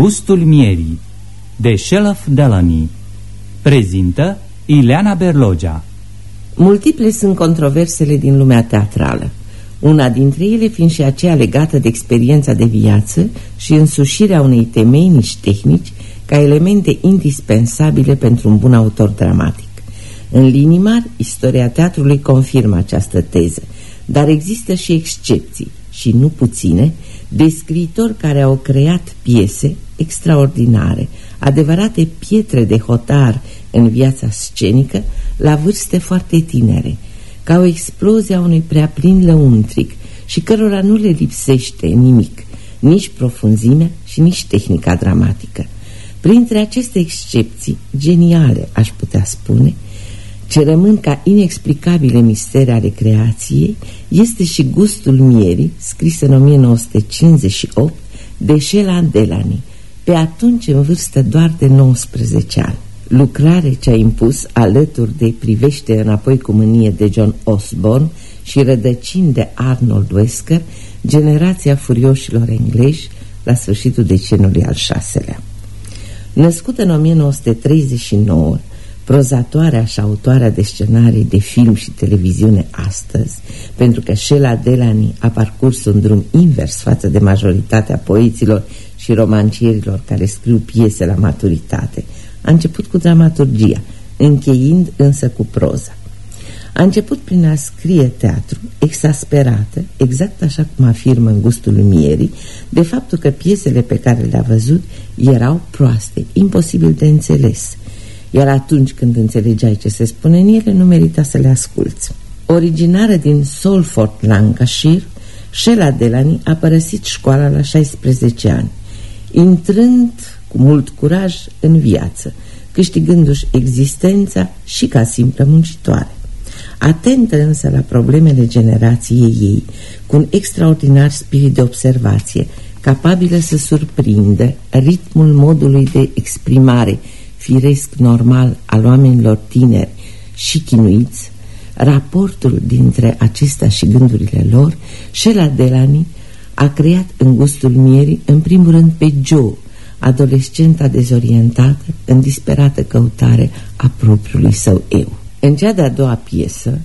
Gustul mierii de Shelf Delany Prezintă Ileana Berlogea. Multiple sunt controversele din lumea teatrală. Una dintre ele fiind și aceea legată de experiența de viață Și însușirea unei temeinici tehnici Ca elemente indispensabile pentru un bun autor dramatic. În linii mari, istoria teatrului confirmă această teză Dar există și excepții, și nu puține de scriitori care au creat piese extraordinare, adevărate pietre de hotar în viața scenică la vârste foarte tinere, ca o explozie a unui prea plin lăuntric și cărora nu le lipsește nimic, nici profunzimea și nici tehnica dramatică. Printre aceste excepții, geniale, aș putea spune, ce rămân ca inexplicabile misteri ale creației este și Gustul Mierii, scris în 1958 de Sheila Delany, pe atunci în vârstă doar de 19 ani. Lucrare ce a impus alături de Privește înapoi cu mânie de John Osborne și Rădăcini de Arnold Wesker, generația furioșilor englezi la sfârșitul decenului al șaselea. Născut în 1939, prozatoarea și autoarea de scenarii de film și televiziune astăzi, pentru că Sheila Delany a parcurs un drum invers față de majoritatea poeților și romancierilor care scriu piese la maturitate. A început cu dramaturgia, încheind însă cu proza. A început prin a scrie teatru, exasperată, exact așa cum afirmă în gustul lumierii, de faptul că piesele pe care le-a văzut erau proaste, imposibil de înțeles iar atunci când înțelegeai ce se spune în ele, nu merita să le asculți. Originară din Salford, Lancashire, Sheila Delany a părăsit școala la 16 ani, intrând cu mult curaj în viață, câștigându-și existența și ca simplă muncitoare. Atentă însă la problemele generației ei, cu un extraordinar spirit de observație, capabilă să surprindă ritmul modului de exprimare firesc normal al oamenilor tineri și chinuiți, raportul dintre acestea și gândurile lor, Sheila Delany a creat în gustul mierii, în primul rând, pe Joe, adolescenta dezorientată, în disperată căutare a propriului său eu. În cea de-a doua piesă,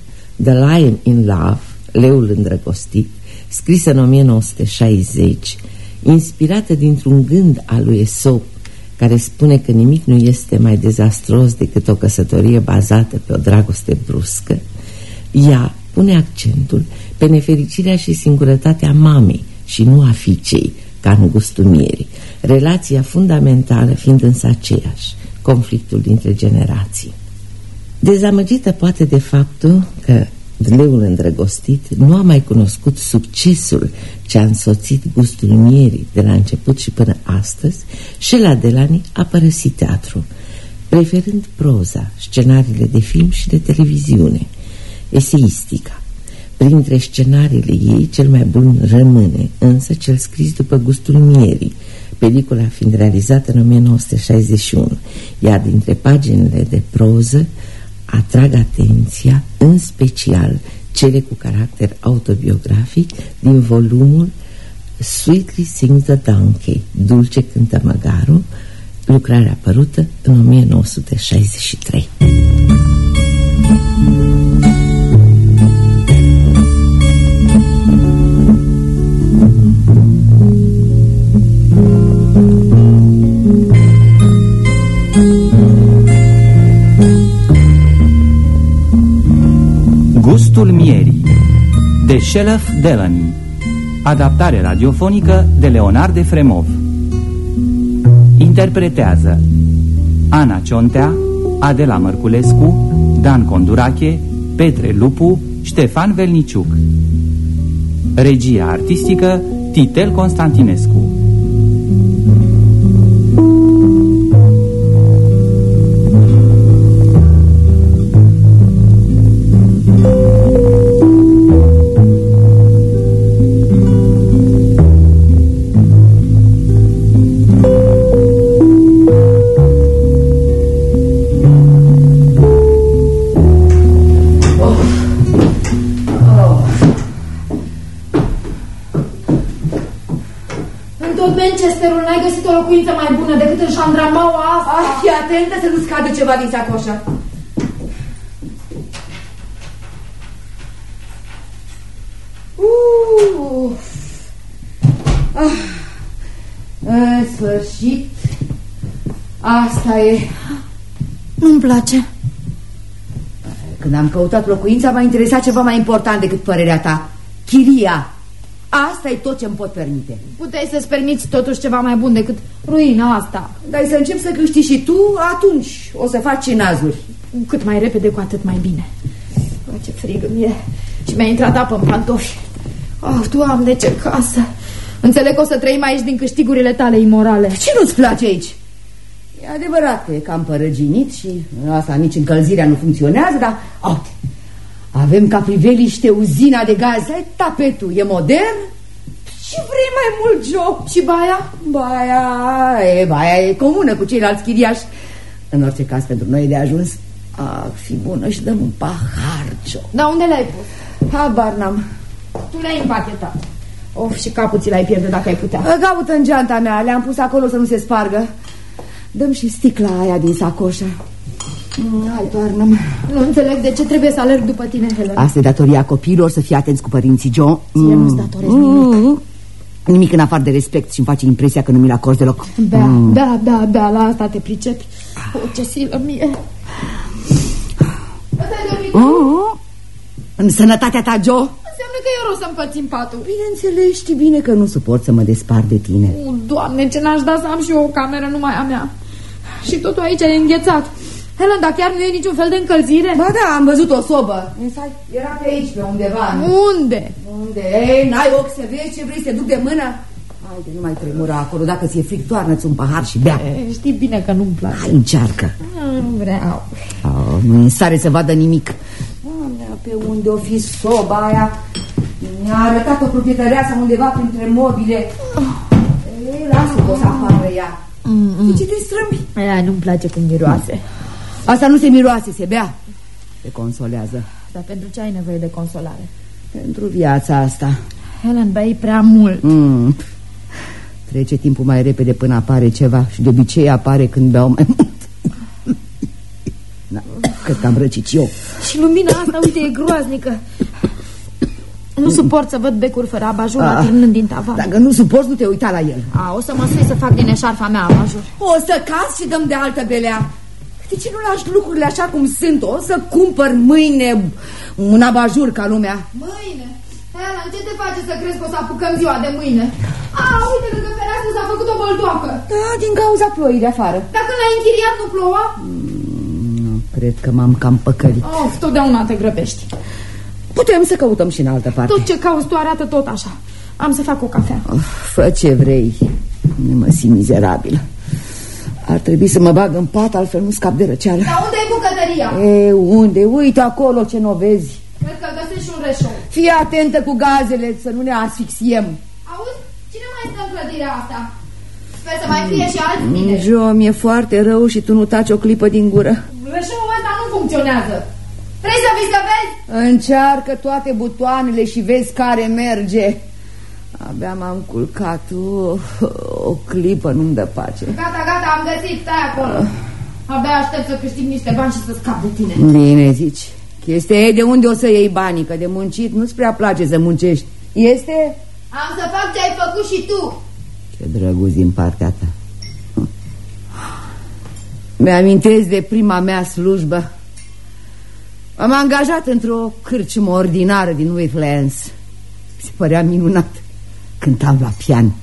The Lion in Love, Leul îndrăgostit, scrisă în 1960, inspirată dintr-un gând al lui Aesop care spune că nimic nu este mai dezastros decât o căsătorie bazată pe o dragoste bruscă, ea pune accentul pe nefericirea și singurătatea mamei și nu a fiicei, ca în gustul mierii, relația fundamentală fiind însă aceeași, conflictul dintre generații. Dezamăgită poate de faptul că Leul îndrăgostit nu a mai cunoscut succesul ce a însoțit gustul mierii de la început și până astăzi și la Delani a părăsit teatru, preferând proza, scenariile de film și de televiziune, eseistica. Printre scenariile ei, cel mai bun rămâne însă cel scris după gustul mierii, pelicula fiind realizată în 1961, iar dintre paginile de proză atrag atenția, în special cele cu caracter autobiografic, din volumul Sweetly Sings the Donkey, Dulce cântă măgarul, lucrare apărută în 1963. Gustul mierii de Shelf Delany Adaptare radiofonică de Leonard de Fremov Interpretează Ana Ciontea, Adela Mărculescu, Dan Condurache, Petre Lupu, Ștefan Velniciuc. Regia artistică Titel Constantinescu Manchesterul n-ai găsit o locuință mai bună decât în șandramaua asta? Ah, fii atentă să nu scadă ceva din sacoșă. Uh. Ah. În sfârșit. Asta e. Nu-mi place. Când am căutat locuința, m-a interesat ceva mai important decât părerea ta. Chiria. Asta e tot ce îmi pot permite. Puteai să-ți permiți totuși ceva mai bun decât ruina asta. Dar să încep să câștigi și tu, atunci o să faci nazuri. Cât mai repede, cu atât mai bine. Oh, ce frig îmi e. Și mi-a intrat apă în pantofi. Oh, Doamne, ce casă! Înțeleg că o să trăim aici din câștigurile tale imorale. Ce nu-ți place aici? E adevărat că e cam părăginit și asta nici încălzirea nu funcționează, dar oh, avem ca priveliște uzina de gaz. Ai tapetul, e modern? Și vrei mai mult joc? Și baia? Baia e, baia e comună cu ceilalți chiriași. În orice caz, pentru noi e de ajuns. Ah, fi bună și dăm un pahar, joc. Dar unde l-ai pus? Habar n-am. Tu l-ai împachetat. Of, și capul ți l-ai pierde dacă ai putea. Caută în geanta mea, le-am pus acolo să nu se spargă. Dăm și sticla aia din sacoșă. Mm, hai, toarnă-mă. Nu înțeleg de ce trebuie să alerg după tine, Helen. Asta e datoria copiilor, să fii atenți cu părinții, Joe. Ție nu-ți datorezi nimic. Nimic în afară de respect și îmi face impresia că nu mi-l acord deloc. Bea, mm. bea, bea, bea, la asta te pricepi. Oh, ce silă mie. Ăsta e dormitul? Oh, în sănătatea ta, Joe? Înseamnă că eu o să împărțim patul. Bineînțeles, știi bine că nu suport să mă despar de tine. O, Doamne, ce n-aș da să am și eu o cameră numai a mea. Și totul aici e înghețat. Helen, dar chiar nu e niciun fel de încălzire? Ba da, am văzut o sobă. Era pe aici, pe undeva. Nu? Unde? Unde? Ei, n-ai ochi să vezi ce vrei să duc de mână? Haide, nu mai tremura acolo. Dacă ți-e fric, toarnă-ți un pahar și bea. E, știi bine că nu-mi place. Hai, încearcă. Nu vreau. Oh, nu e în stare să vadă nimic. Doamne, pe unde o fi soba aia? Mi-a arătat o proprietăreasă undeva printre mobile. Ei, lasă că o să apară ea. Mm -mm. De ce te strâmbi? Aia nu-mi place când miroase. Asta nu se miroase, se bea. Se consolează. Dar pentru ce ai nevoie de consolare? Pentru viața asta. Helen, bei prea mult. Mm. Trece timpul mai repede până apare ceva și de obicei apare când beau mai mult. da, cât am răcit eu. Și lumina asta, uite, e groaznică. Nu suport să văd becuri fără abajur Ah. atârnând din tavan. Dacă nu suporți, nu te uita la el. A, o să mă sui să fac din eșarfa mea abajur. O să cazi și dăm de altă belea. De ce nu lași lucrurile așa cum sunt? O să cumpăr mâine un abajur ca lumea. Mâine? Helen, ce te face să crezi că o să apucăm ziua de mâine? A, uite, lângă fereastră s-a făcut o băltoacă. Da, din cauza ploii de afară. Dacă l-ai închiriat, nu ploua? Nu, cred că m-am cam păcălit. Of, totdeauna te grăbești. Putem să căutăm și în altă parte. Tot ce cauți tu arată tot așa. Am să fac o cafea. Of, fă ce vrei. Nu mă simt mizerabil. Ar trebui să mă bag în pat, altfel nu scap de răceală. Dar unde e bucătăria? E, unde? Uite acolo ce nu vezi. Cred că găsești și un reșou. Fii atentă cu gazele, să nu ne asfixiem. Auzi? Cine mai stă în clădirea asta? Sper să mai fie și alți bine. Jo, mi-e foarte rău și tu nu taci o clipă din gură. Reșoul ăsta nu funcționează. Vrei să vii să vezi? Încearcă toate butoanele și vezi care merge. Abia m-am culcat. Uh, o clipă nu-mi dă pace. Gata, gata, am găsit, stai acolo. Abia aștept să câștig niște bani și să scap de tine. Bine zici. Chestia e de unde o să iei banii, că de muncit nu-ți prea place să muncești. Este? Am să fac ce ai făcut și tu. Ce drăguț din partea ta. Mi-amintesc de prima mea slujbă. M-am angajat într-o cârciumă ordinară din Waylands. Mi se părea minunat. Cântam la pian.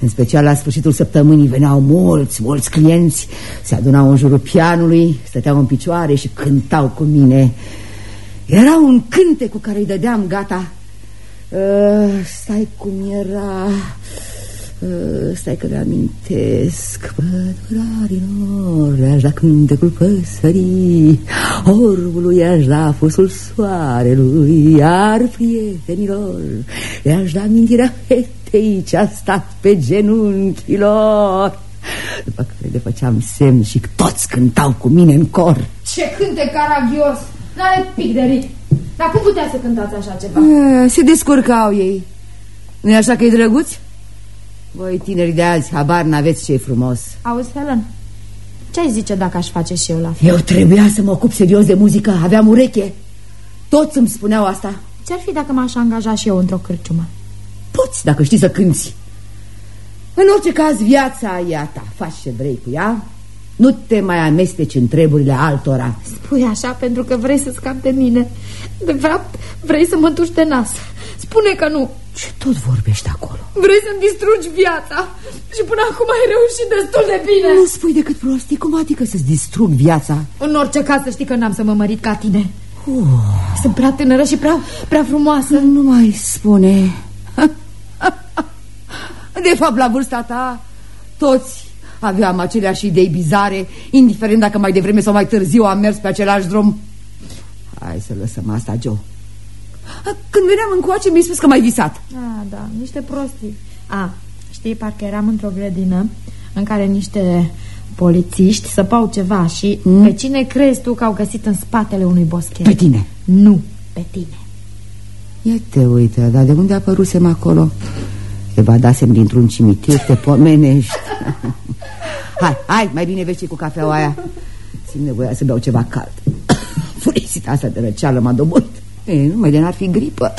În special la sfârșitul săptămânii veneau mulți, mulți clienți, se adunau în jurul pianului, stăteau în picioare și cântau cu mine. Era un cânte cu care îi dădeam gata. Uh, stai cum era... Uh, stai că le-amintesc Pădurarilor Le-aș da cântecul păsării Orbului i-aș da fusul soarelui Iar prietenilor Le-aș da amintirea fetei Ce-a stat pe genunchii lor După care le făceam semn și toți cântau cu mine în cor Ce cânte caragios. N-are pic de ritm. Dar cum putea să cântați așa ceva? uh, Se descurcau ei nu e așa că e drăguț? Voi tineri de azi, habar n-aveți ce frumos. Auzi, Helen, ce ai zice dacă aș face și eu la fel? Eu trebuia să mă ocup serios de muzică, aveam ureche. Toți îmi spuneau asta. Ce-ar fi dacă m-aș angaja și eu într-o cârciumă? Poți, dacă știi să cânti. În orice caz, viața e a ta. Faci ce vrei cu ea. Nu te mai amesteci în treburile altora. Spui așa pentru că vrei să scapi de mine. De fapt, vrei să mă duci de nas. Spune că nu Ce tot vorbești acolo? Vrei să-mi distrugi viața? Și până acum ai reușit destul de bine. Nu spui decât prostii Cum adică să-ți distrug viața? În orice caz să știi că n-am să mă mărit ca tine. Uh. Sunt prea tânără și prea, prea frumoasă. Nu mai spune. De fapt, la vârsta ta Toți aveam aceleași idei bizare Indiferent dacă mai devreme sau mai târziu am mers pe același drum. Hai să lăsăm asta, Joe Când veneam încoace mi-ai spus că m-ai visat. Ah, da, niște prostii. A, știi, parcă eram într-o grădină În care niște polițiști săpau ceva Și mm? pe cine crezi tu că au găsit în spatele unui boschet? Pe tine. Nu, pe tine. Ia te uite, dar de unde apărusem acolo? Evadasem dintr-un cimitir, te pomenești. Hai, hai, mai bine vezi cu cafeaua aia. Simt nevoia să beau ceva cald. Furisita asta de răceală m-a dobut E, numai de n-ar fi gripă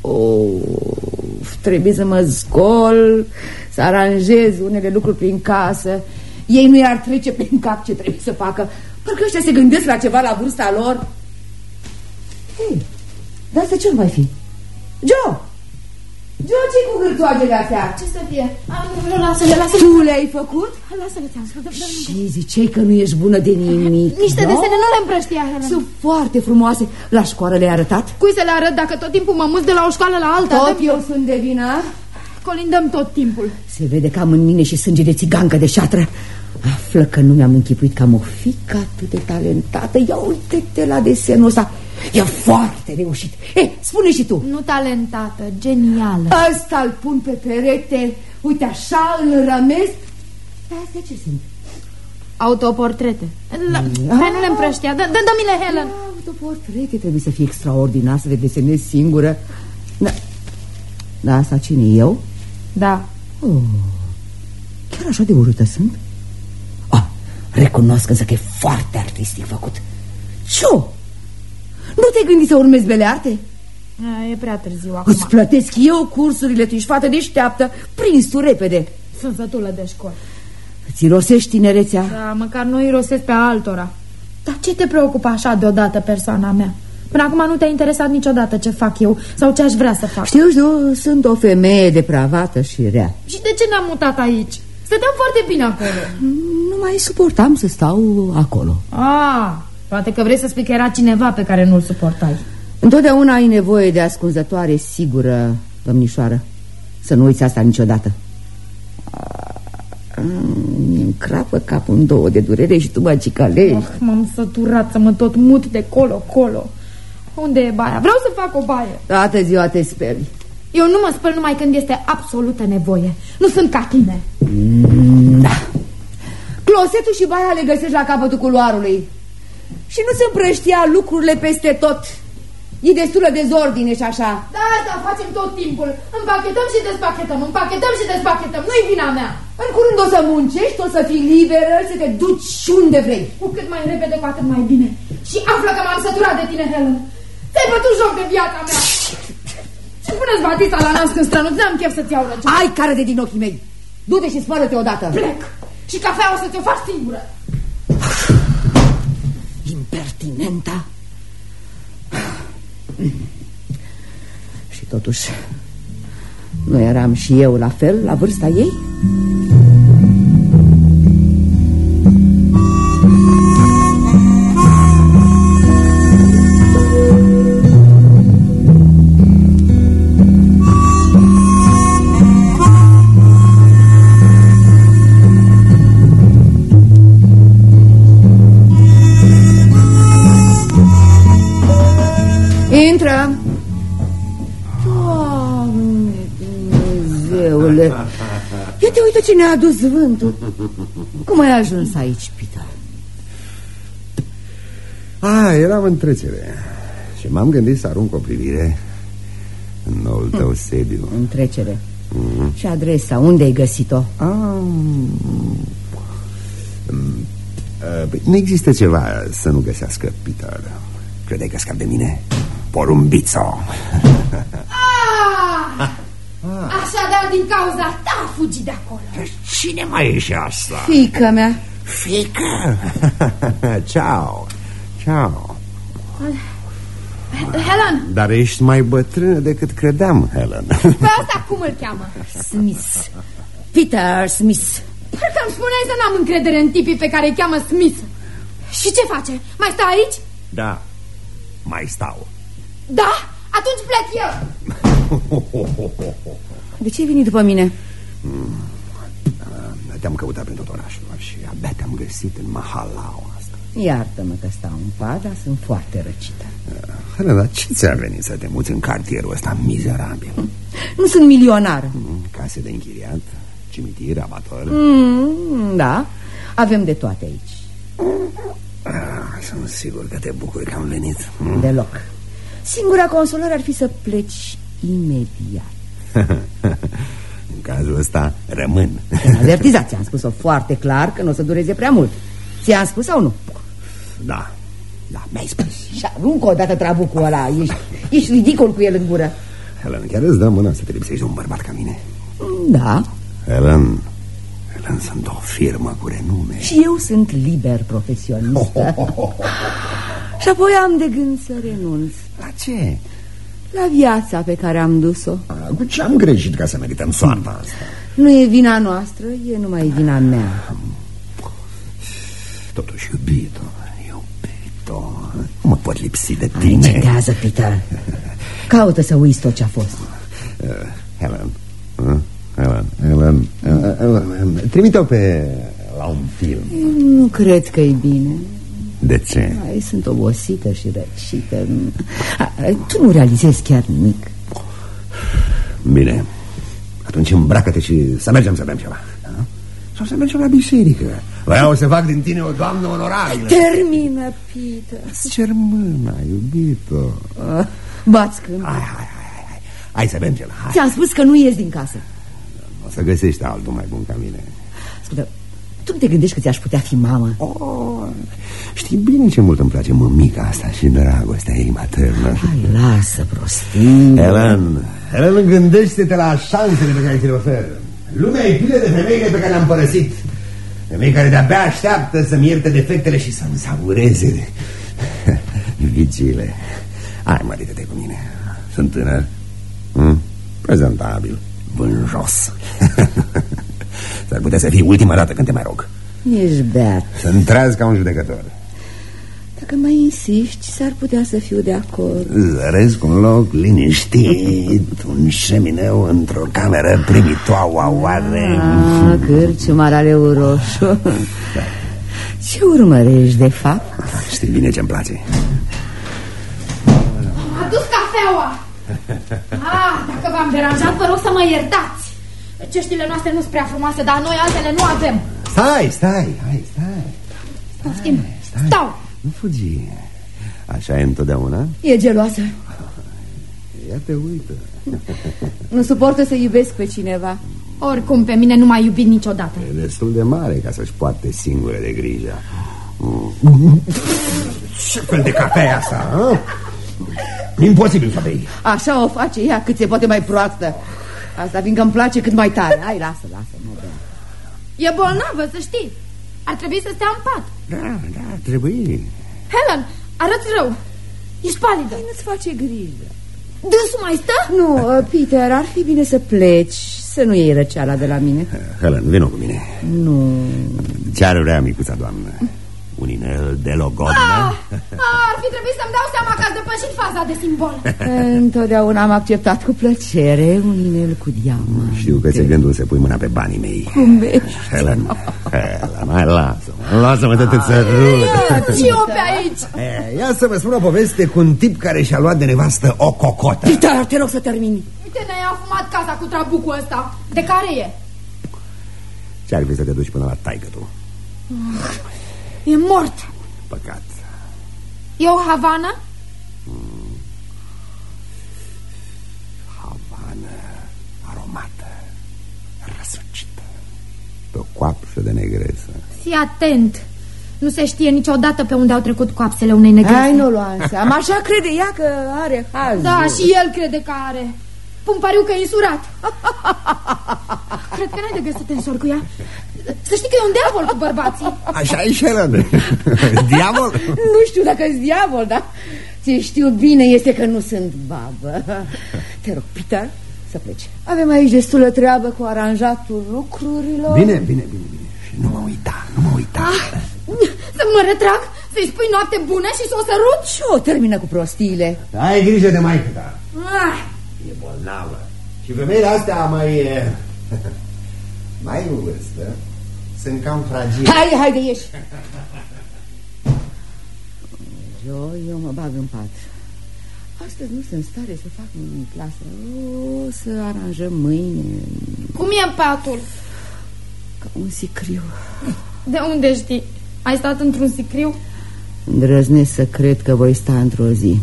Of, trebuie să mă scol Să aranjez unele lucruri prin casă Ei nu i-ar trece prin cap ce trebuie să facă Parcă ăștia se gândesc la ceva la vârsta lor Ei, dar asta ce mai fi? Joe! Joe, ce cu hârtoagele astea? Ce să fie? A, nu, lasă-le, lasă-le Tu le-ai făcut? Lasă-le, ți-am spus Și ziceai că nu ești bună de nimic Niște da? desene nu le împrăștia, Helen Sunt foarte frumoase La școală le-ai arătat? Cui să le arăt dacă tot timpul mă mut de la o școală la alta? Tot eu sunt de vină Colindăm tot timpul Se vede că am în mine și sânge de țigancă de șatră Află că nu mi-am închipuit că am o fică atât de talentată. Ia uite-te la desenul ăsta. E foarte reușit. E, spune și tu. Nu talentată, genială. Ăsta îl pun pe perete. Uite așa, îl rămez Astea ce sunt? Autoportrete. La, Hai, nu le împrăștia, dă-mi-le, Helen. Autoportrete trebuie să fie extraordinar Să le desenezi singură. Da, da asta cine eu? Da. Oh, Chiar așa de urâtă sunt? Ah, recunosc însă că e foarte artistic făcut Ce? Nu te gândi să urmezi bele arte? A, e prea târziu acum Îți plătesc eu cursurile, tu ești fată deșteaptă Prins tu repede Sunt sătulă de școală Îți rosești tinerețea? Da, măcar nu îi rosesc pe altora Dar ce te preocupă așa deodată persoana mea? Până acum nu te-a interesat niciodată ce fac eu Sau ce aș vrea să fac Știu, știu, sunt o femeie depravată și rea Și de ce ne-am mutat aici? Stăteam foarte bine acolo. Nu mai suportam să stau acolo. Ah, poate că vrei să spui că era cineva pe care nu-l suportai. Întotdeauna ai nevoie de ascunzătoare sigură, domnișoară. Să nu uiți asta niciodată. Mi crapă capul în două de durere și tu mă cicalești oh, M-am săturat să mă tot mut de colo-colo. Unde e baia? Vreau să fac o baie. Toată ziua te speli Eu nu mă spăl numai când este absolută nevoie. Nu sunt ca tine. Mm, Da. Closetul și baia le găsești la capătul culoarului. Și nu se împrăștia lucrurile peste tot. E destulă dezordine și așa. Da, da, facem tot timpul. Împachetăm și despachetăm, împachetăm și despachetăm. Nu-i vina mea. În curând o să muncești, o să fii liberă Să te duci și unde vrei. Cu cât mai repede, cu atât mai bine. Și află că m-am săturat de tine, Helen. Te-ai bătut joc de viața mea Ce puneți batista la nas când strănuți? N-am chef să-ți iau răciune Ai care de din ochii mei. Du-te și spală-te odată. Plec. Și cafea o să ți-o faci singură. Impertinenta. Și totuși Nu eram și eu la fel la vârsta ei? Ce ne-a adus vântul Cum ai ajuns aici, Peter? Ah, eram în trecere Și m-am gândit să arunc o privire În noul tău sediu În trecere mm. Și adresa, unde ai găsit-o? Ah, uh, nu există ceva să nu găsească Peter Credeai că scap de mine? Porumbițo ah! Așadar, din cauza ta a fugit de acolo Cine mai e și asta? Fica mea Fica? Ciao Ciao Helen Dar ești mai bătrână decât credeam, Helen Pe asta cum îl cheamă? Smith Peter Smith Parcă îmi spuneai să n-am încredere în tipii pe care îi cheamă Smith Și ce face? Mai stă aici? Da, mai stau Da? Atunci plec eu De ce ai venit după mine? Mm. Te-am căutat prin tot orașul și abia te-am găsit în mahalau asta Iartă-mă că stau în pat, dar sunt foarte răcită Helena, dar ce ți-a venit să te muți în cartierul ăsta mizerabil? Nu sunt milionar mm, Case de închiriat, cimitir, amator mm, Da, avem de toate aici ah, Sunt sigur că te bucuri că am venit mm? Deloc Singura consolare ar fi să pleci imediat În cazul ăsta rămân Avertizat, ți-am spus-o foarte clar că nu o să dureze prea mult Ți-am spus sau nu? Da, da, mi-ai spus Și aruncă odată trabucul ăla ești, ești ridicol cu el în gură Helen, chiar îți dă mâna să te lipsești un bărbat ca mine? Da Helen, Helen, sunt o firmă cu renume Și eu sunt liber profesionist oh, oh, oh, oh. Și apoi am de gând să renunț La ce? La viața pe care am dus-o. Cu ce am greșit ca să merităm soarta asta? Nu e vina noastră, e numai vina mea. Totuși iubito, iubito Nu mă pot lipsi de tine. Încetează, Peter. Caută să uiți tot ce a fost. Uh, Helen uh, Helen, Helen, uh, Helen Trimite-o pe la un film. Nu cred că e bine de ce? Ai, sunt obosită și răcită. Tu nu realizezi chiar nimic. Bine. Atunci îmbracă-te și să mergem să bem ceva. Da? Sau să mergem la biserică. Vreau să fac din tine o doamnă onorabilă. Termină, Peter. Să cer mâna, iubito. Uh, Bați când hai, hai, hai, hai Hai. Să bem ceva Ți-am spus că nu ies din casă. O să găsești altul mai bun ca mine. Ascultă, tu nu te gândești că ți-aș putea fi mamă? Oh, știi bine ce mult îmi place mămica asta și dragostea ei maternă. Hai, lasă prostii. Helen, Helen, gândește-te la șansele pe care ți le oferă Lumea e plină de femeile pe care le-am părăsit. Femei care de-abia așteaptă să-mi ierte defectele și să-mi savureze Vigile Hai, mărită-te cu mine. Sunt tânăr. Hmm? Prezentabil. Vânjos S-ar putea să fie ultima dată când te mai rog. Ești beat. Să-mi treaz ca un judecător. Dacă mai insiști, s-ar putea să fiu de acord. Zăresc un loc liniștit Un șemineu într-o cameră primitoare ah, Cârciumar ale roșu Ce urmărești de fapt? Știi bine ce-mi place. Am adus cafeaua. Ah, Dacă v-am deranjat, vă rog să mă iertați Ceștile noastre nu sunt prea frumoase, dar noi altele nu avem. Stai, stai, hai, stai. Poftim, stai. stau. Nu fugi. Așa e întotdeauna? E geloasă. Ia te uită. Nu suportă să iubesc pe cineva. Oricum, pe mine nu m-a iubit niciodată. E destul de mare ca să-și poarte singure de grijă. Ce fel de cafea e asta? A? Imposibil să bei. Așa o face ea cât se poate mai proastă. Asta fiindcă îmi place cât mai tare. Hai, lasă, lasă, nu bea E bolnavă, să știi. Ar trebui să stea în pat. Da, da, ar trebui. Helen, arăți rău. Ești palidă. Nu-ți face grijă. Dânsul mai stă? Nu, uh, Peter, ar fi bine să pleci Să nu iei răceala de la mine. Helen, vină cu mine. Nu. Ce are vrea micuța doamnă? Un inel de logodnă? Ah, ah, ar fi trebuit să-mi dau seama că ați depășit faza de simbol. Întotdeauna am acceptat cu plăcere un inel cu diamant Știu că ți-e gândul să pui mâna pe banii mei. Cum vezi? Helen, Helen, hai lasă-mă Lasă-mă să te țărut Și eu pe aici. E, Ia să vă spun o poveste cu un tip care și-a luat de nevastă o cocotă. Peter, te rog să termini. Uite, ne-ai afumat casa cu trabucul ăsta. De care e? Ce-ar fi să te duci până la taică tu? E mort. Păcat. E o Havana? Mm. Havana aromată, răsucită, pe o coapsă de negresă. Fii atent! Nu se știe niciodată pe unde au trecut coapsele unei negrese. Hai, nu lua în seama. Așa crede ea că are haz. Da, și el crede că are. Pun pariu că e insurat. Cred că n-ai de găsit tensor cu ea. Să știi că e un diavol cu bărbații. Așa e și el, Diavol? Nu știu dacă e diavol, dar ce știu bine este că nu sunt babă. Te rog, Peter, să pleci. Avem aici destulă treabă cu aranjatul lucrurilor. Bine, bine, bine, bine. Și nu mă uita, nu mă uita. Ah, să mă retrag, să-i spui noapte bună și să o sărut? Și o termină cu prostiile. Ai grijă de maică ta. Ah. E bolnavă. Și femeile astea mai... mai în vârstă sunt cam fragile. Hai, hai de ieși! Eu, eu mă bag în pat. Astăzi nu sunt în stare să fac nimic. Lasă, o să aranjăm mâine. Cum e patul? Ca un sicriu. De unde știi? Ai stat într-un sicriu? Îndrăznesc să cred că voi sta într-o zi.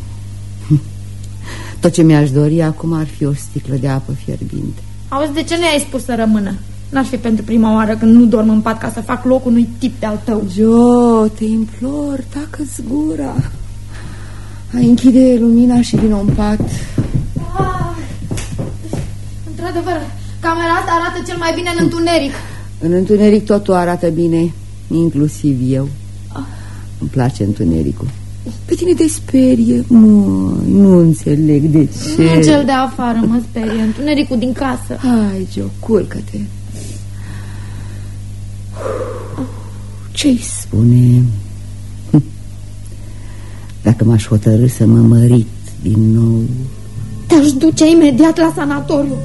Tot ce mi-aș dori acum ar fi o sticlă de apă fierbinte. Auzi, de ce nu ai spus să rămână? N-ar fi pentru prima oară când nu dorm în pat ca să fac loc unui tip de-al tău. Jo, te implor, tacă-ți gura. Hai, închide lumina și vin în pat. Ah, Într-adevăr, camera asta arată cel mai bine în întuneric. În întuneric totul arată bine, inclusiv eu. Îmi place întunericul. Pe tine te sperie, mă, nu înțeleg de ce. Nu cel de afară mă sperie, întunericul din casă. Hai, Jo, culcă-te. Ce-i spune? Dacă m-aș hotărâ să mă mărit din nou... Te-aș duce imediat la sanatoriu.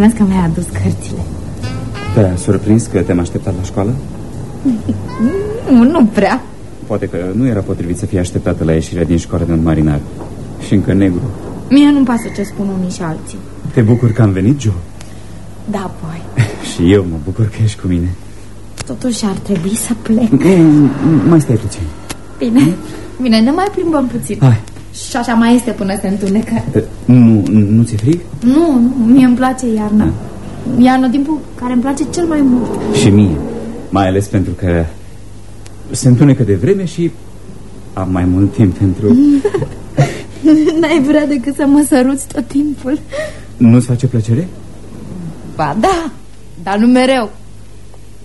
Mulțumesc că mi-ai adus cărțile. Te-a surprins că te-am așteptat la școală? Nu, nu prea. Poate că nu era potrivit să fie așteptată la ieșirea din școală de un marinar. Și încă negru. Mie nu-mi pasă ce spun unii și alții. Te bucur că am venit, Joe? Da, boi. Și eu mă bucur că ești cu mine. Totuși ar trebui să plec. Nu, mai stai puțin. Bine, bine, ne mai plimbăm puțin. Hai. Și așa mai este până se întunecă. Nu, nu ți-e frig? Nu, nu, mie îmi place iarna. Iarna, timpul care îmi place cel mai mult. Și mie. Mai ales pentru că se întunecă de vreme și am mai mult timp pentru... N-ai vrea decât să mă săruți tot timpul. Nu-ți face plăcere? Ba da, dar nu mereu.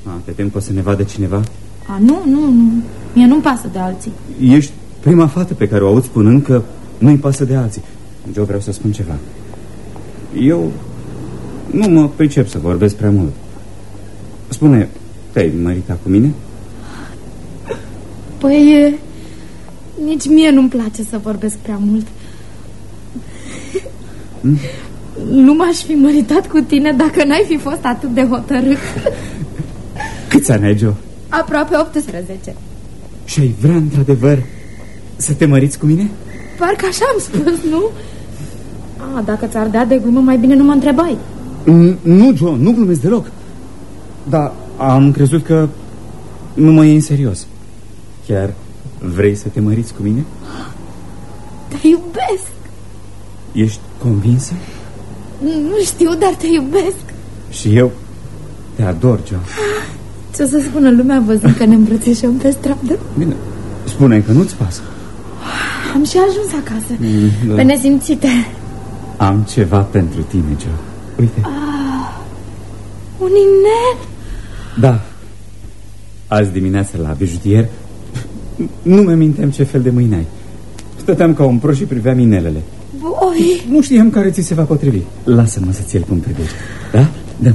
A, te tem că o să ne vadă cineva? A, nu, nu, nu. Mie nu-mi pasă de alții. Ești prima fată pe care o aud spunând că nu-i pasă de alții. Eu vreau să spun ceva. Eu nu mă pricep să vorbesc prea mult. Spune, te-ai măritat cu mine? Păi, e... nici mie nu-mi place să vorbesc prea mult. Hmm? Nu m-aș fi măritat cu tine dacă n-ai fi fost atât de hotărât. Câți ani ai, Joe? Aproape 18. Și ai vrea, într-adevăr, să te măriți cu mine? Parcă așa am spus, nu? A, dacă ți-ar da de glumă, mai bine nu mă întrebai. N- Nu, Joe, nu glumesc deloc. Dar am crezut că nu mă iei în serios. Chiar vrei să te măriți cu mine? Te iubesc. Ești convinsă? Nu știu, dar te iubesc. Și eu te ador, Joe. Ce o să spună lumea văzând că ne îmbrățișăm pe stradă? Bine, spune că nu-ți pasă. Am și ajuns acasă. Mm, da. Pe nesimțite. Am ceva pentru tine, Joe. Uite. Un inel. Da. Azi dimineață la bijutier nu mi aminteam ce fel de mâini ai. Stăteam ca un prost și priveam inelele. Voi, Nu știam care ți se va potrivi. Lasă-mă să ți-l cum privești. Da? Da.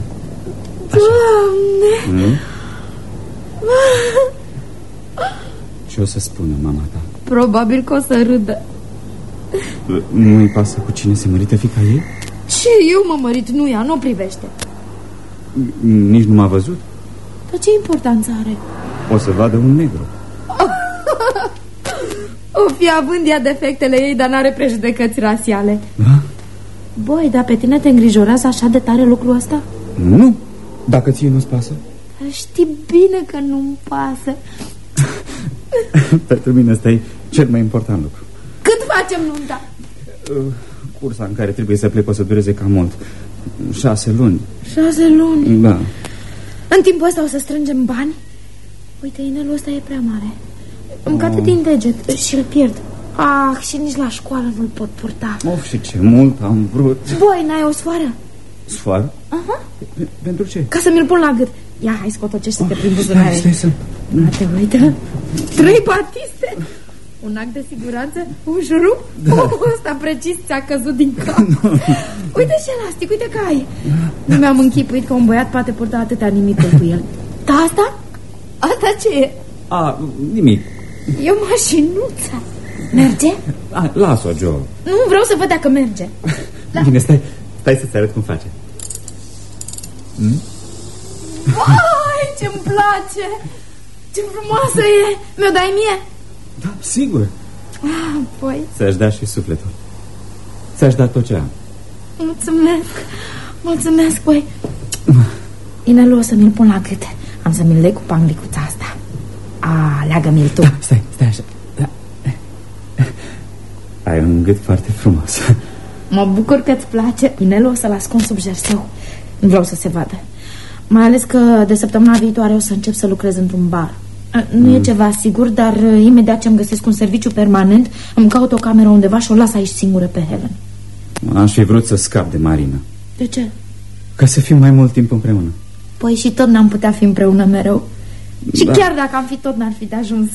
Doamne. Mm? Ce o să spună mama ta? Probabil că o să râdă. Nu-i pasă cu cine se mărită fica ei? Și eu mă mărit, nu ea, nu o privește. Nici nu m-a văzut. Dar ce importanță are? O să vadă un negru. O fi având ea defectele ei, dar n-are prejudecăți rasiale Da? Băi, dar pe tine te îngrijorează așa de tare lucrul ăsta? Nu, dacă ție nu-ți pasă Știi bine că nu-mi pasă Pentru mine ăsta e cel mai important lucru. Cât facem nunta? Uh, Cursa în care trebuie să plec o să dureze cam mult. Șase luni. Șase luni? Da. În timpul ăsta o să strângem bani? Uite, inelul ăsta e prea mare. Îmi cade din deget și îl pierd. Ah, și nici la școală nu-l pot purta. Of, și ce mult am vrut. Băi, n-ai o sfoară? Sfoară? Aha. Pe- Pentru ce? Ca să mi-l pun la gât. Ia, hai, scotocește-te prin Stai, buzunare. stai să... Uite, uite Trei batiste Un act de siguranță, un șurup da. oh, Ăsta precis ți-a căzut din cap. Uite și elastic, uite că ai. Nu mi-am închipuit că un băiat poate purta atâtea nimic cu el. Da, asta? Asta ce e? A, nimic. E o mașinuță. Merge? A, las-o, Joe. Nu, vreau să văd dacă merge. Da. Bine, stai, stai să-ți arăt cum face. Vai, ce-mi place. Ce frumoasă e. Mi-o dai mie? Da, sigur. Ah, Păi, Ți-aș da și sufletul. Ți-aș da tot ce am. Mulțumesc. Mulțumesc, băi Inelul o să mi-l pun la gât. Am să mi-l leg cu panglicuța asta. A, leagă-mi-l tu. Da, Stai, stai așa. Da. Ai un gât foarte frumos. Mă bucur că-ți place. Inelul o să-l ascund sub jerseu. Nu vreau să se vadă. Mai ales că de săptămâna viitoare o să încep să lucrez într-un bar Nu mm. e ceva sigur, dar uh, imediat ce îmi găsesc un serviciu permanent Îmi caut o cameră undeva și o las aici singură pe Helen Aș fi vrut să scap de Marina De ce? Ca să fim mai mult timp împreună Păi și tot n-am putea fi împreună mereu Și Da. chiar dacă am fi tot n-ar fi de ajuns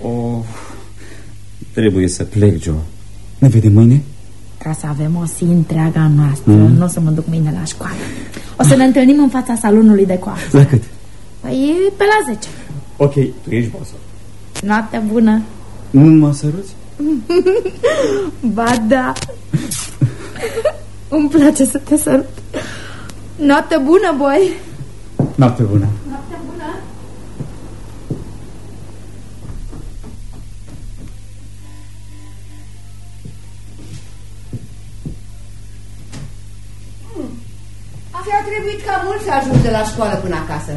oh, Trebuie să plec, Joe Ne vedem mâine? Ca să avem o zi întreaga noastră mm. Nu o să mă duc mâine la școală O să ne întâlnim în fața salonului de coafă La cât? Păi e pe la 10 Ok, tu ești bosul. Noapte bună. Nu mă săruți? Ba da. Îmi place să te sărut Noapte bună, boi. Noapte bună. Noapte bună. Ți-a trebuit ca mult să ajungi de la școală până acasă.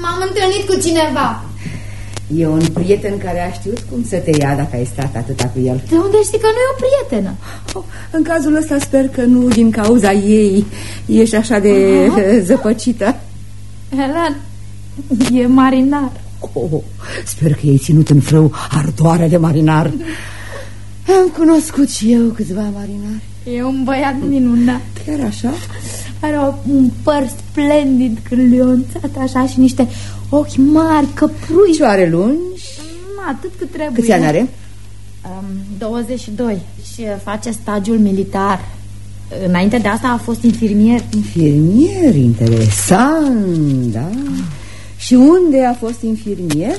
M-am întâlnit cu cineva E un prieten care a știut cum să te ia dacă ai stat atâta cu el. De unde știi că nu e o prietenă? Oh, în cazul ăsta sper că nu din cauza ei ești așa de Aha. zăpăcită. Helen, e marinar Oh, sper că ai ținut în frâu ardoare de marinar. Am cunoscut și eu câțiva marinari. E un băiat minunat Chiar așa? Are o, un păr splendid cârlionțat așa și niște ochi mari, căprui Picioare lungi. Mm, Atât cât trebuie Câți ani are? Um, 22 și uh, face stagiul militar Înainte de asta a fost infirmier Infirmier, interesant, da. Și unde a fost infirmier?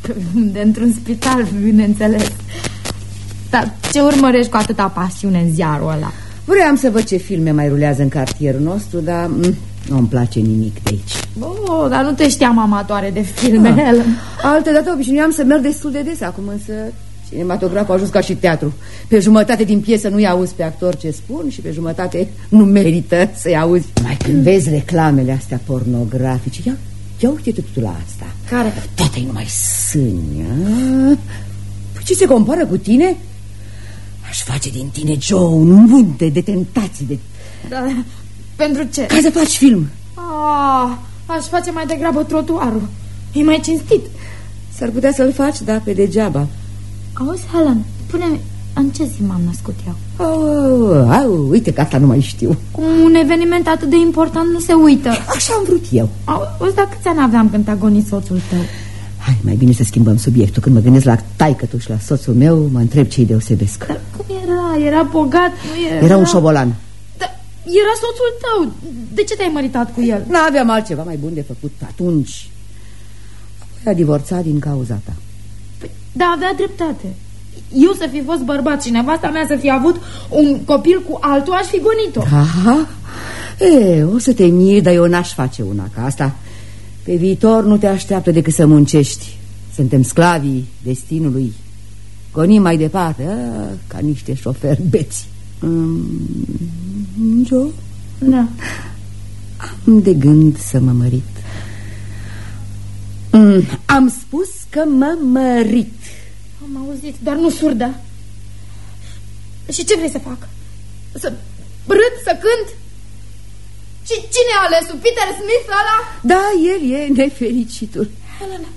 de într-un spital, bineînțeles Dar ce urmărești cu atâta pasiune în ziarul ăla? Vreau să văd ce filme mai rulează în cartierul nostru, dar mm, nu-mi place nimic de aici. Oh, dar nu te știam amatoare de filme, Ah. Helen Altă dată obișnuiam să merg destul de des, acum însă cinematograful a ajuns ca și teatru. Pe jumătate din piesă nu-i auzi pe actor ce spun și pe jumătate nu merită să-i auzi. Mai când vezi reclamele astea pornografice, ia, ia uite-te tu la asta. Care? Toate e numai sâni, a? Păi ce se compară cu tine? Aș face din tine, Joe, un munte de tentații, de... Da, pentru ce? Ca să faci film. Ah, aș face mai degrabă trotuarul E mai cinstit S-ar putea să-l faci, da, pe degeaba. Auzi, Helen, spune în ce zi m-am născut eu? Au, au, uite că asta nu mai știu. Cu un eveniment atât de important nu se uită Așa am vrut eu. Auzi, dar câți ani aveam când te-a gonit soțul tău? Hai, mai bine să schimbăm subiectul. Când mă gândesc la taică tu și la soțul meu, mă întreb ce-i deosebesc. Dar cum era? Era bogat? Nu era... Era un șobolan. Dar era soțul tău De ce te-ai măritat cu el? N-aveam altceva mai bun de făcut atunci. Apoi a divorțat din cauza ta. Păi, da, avea dreptate Eu să fi fost bărbat și nevasta mea să fi avut un copil cu altul Aș fi gonit-o Aha. E, o să te miri, dar eu n-aș face una ca asta. Pe viitor nu te așteaptă decât să muncești. Suntem sclavii destinului. Gonim mai departe, a, ca niște șoferi beți. Mm, Joe? Da. Am de gând să mă mărit. Mm, am spus că mă mărit. Am auzit, dar nu surdă. Și ce vrei să fac? Să râd, să cânt? Și cine a ales Peter Smith ăla? Da, el e nefericitul. Helena,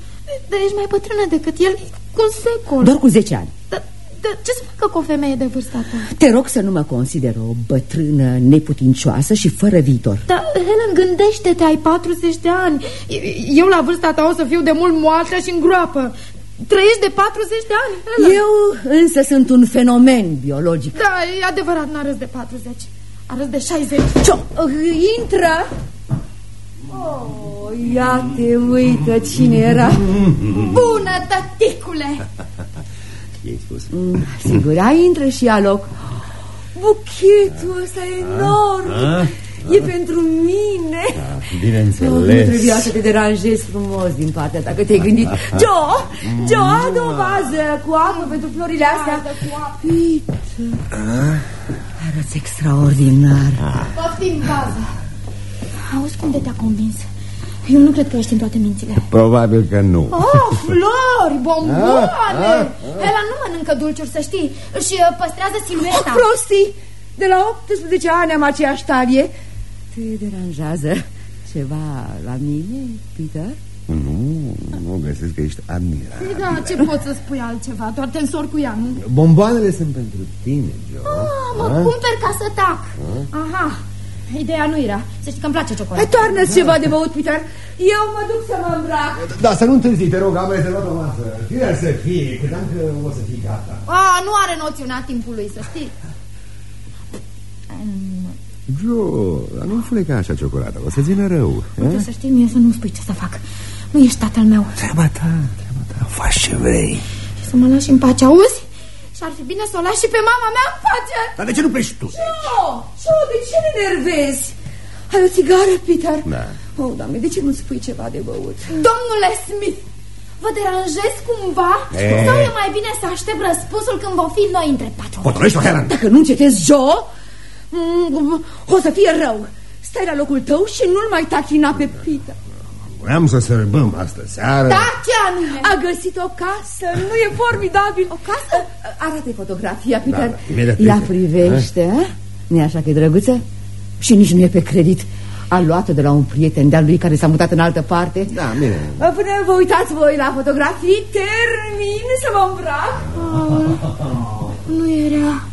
dar ești mai bătrână decât el cu un secol. Doar cu 10 ani. Dar da, ce să facă cu o femeie de vârsta ta? Te rog să nu mă consider o bătrână neputincioasă și fără viitor. Dar, Helen, gândește-te, ai 40 de ani. Eu la vârsta ta o să fiu de mult moașă și în groapă. Trăiești de 40 de ani, Helen. Eu însă sunt un fenomen biologic. Da, e adevărat, n-arăți de 40. Arăți de 60. Ce intră! Oh, ia te uită cine era. Bună, tăticule! I-ai spus? Mm, sigur, ai intră și ia loc. Buchetul ăsta enorm. A? E pentru mine. Da, Oh, nu bineînțeles. trebuia să te deranjezi frumos din partea ta, că te-ai gândit Joe, Joe, adu o vază cu apă pentru florile astea Uite Arăți extraordinar Poftim vaza. Auzi cum de te-a convins? Eu nu cred că ești în toate mințile. Probabil că nu. Oh, flori, bomboane! Ela nu mănâncă dulciuri, să știi. Și uh, păstrează silueta. Prostii, de la 18 ani am aceeași talie Te deranjează ceva la mine, Peter? Nu, nu găsesc că ești admirabil. Da, ce poți să spui altceva? Doar te însori cu ea, nu? Bomboanele sunt pentru tine, Joe. Ah, mă cumperi ca să tac. Aha, ideea nu era. Să știi că îmi place Hai, ciocolată. toarnă ceva de băut, Peter Eu mă duc să mă îmbrac Da, să nu întârzi, te rog, am rezervat o masă. Fie să fie, credeam că o să fii gata. Ah, nu are noțiunea timpului, să știi. Joe, dar nu fleca așa ciocolată, o să țină rău. Uite, să știi mie să nu spui ce să fac. Nu ești tatăl meu. Treaba ta, treaba ta, faci ce vrei. Și să mă lași în pace, auzi? Și ar fi bine să o lași și pe mama mea în pace. Dar de ce nu pleci tu? Oh, Joe, de ce ne nervezi? Ai o țigară, Peter? Da. Oh, doamne, de ce nu spui ceva de băut? Domnule Smith, vă deranjez cumva? E. Sau e mai bine să aștept răspunsul când vom fi noi între patru? Potolești-o, Helen! Dacă nu încetezi, Joe, mm, o să fie rău Stai la locul tău și nu-l mai tachina pe Peter Vreau să sărbăm astă seară. Da, ce anume? A găsit o casă, nu e formidabil O casă? Arată fotografia, Peter da, imediat, Ea imediat. privește, nu așa că e drăguță? Și nici nu e pe credit A luat-o de la un prieten de-al lui care s-a mutat în altă parte Da, bine. Până vă uitați voi la fotografii, termin să mă îmbrac Nu era.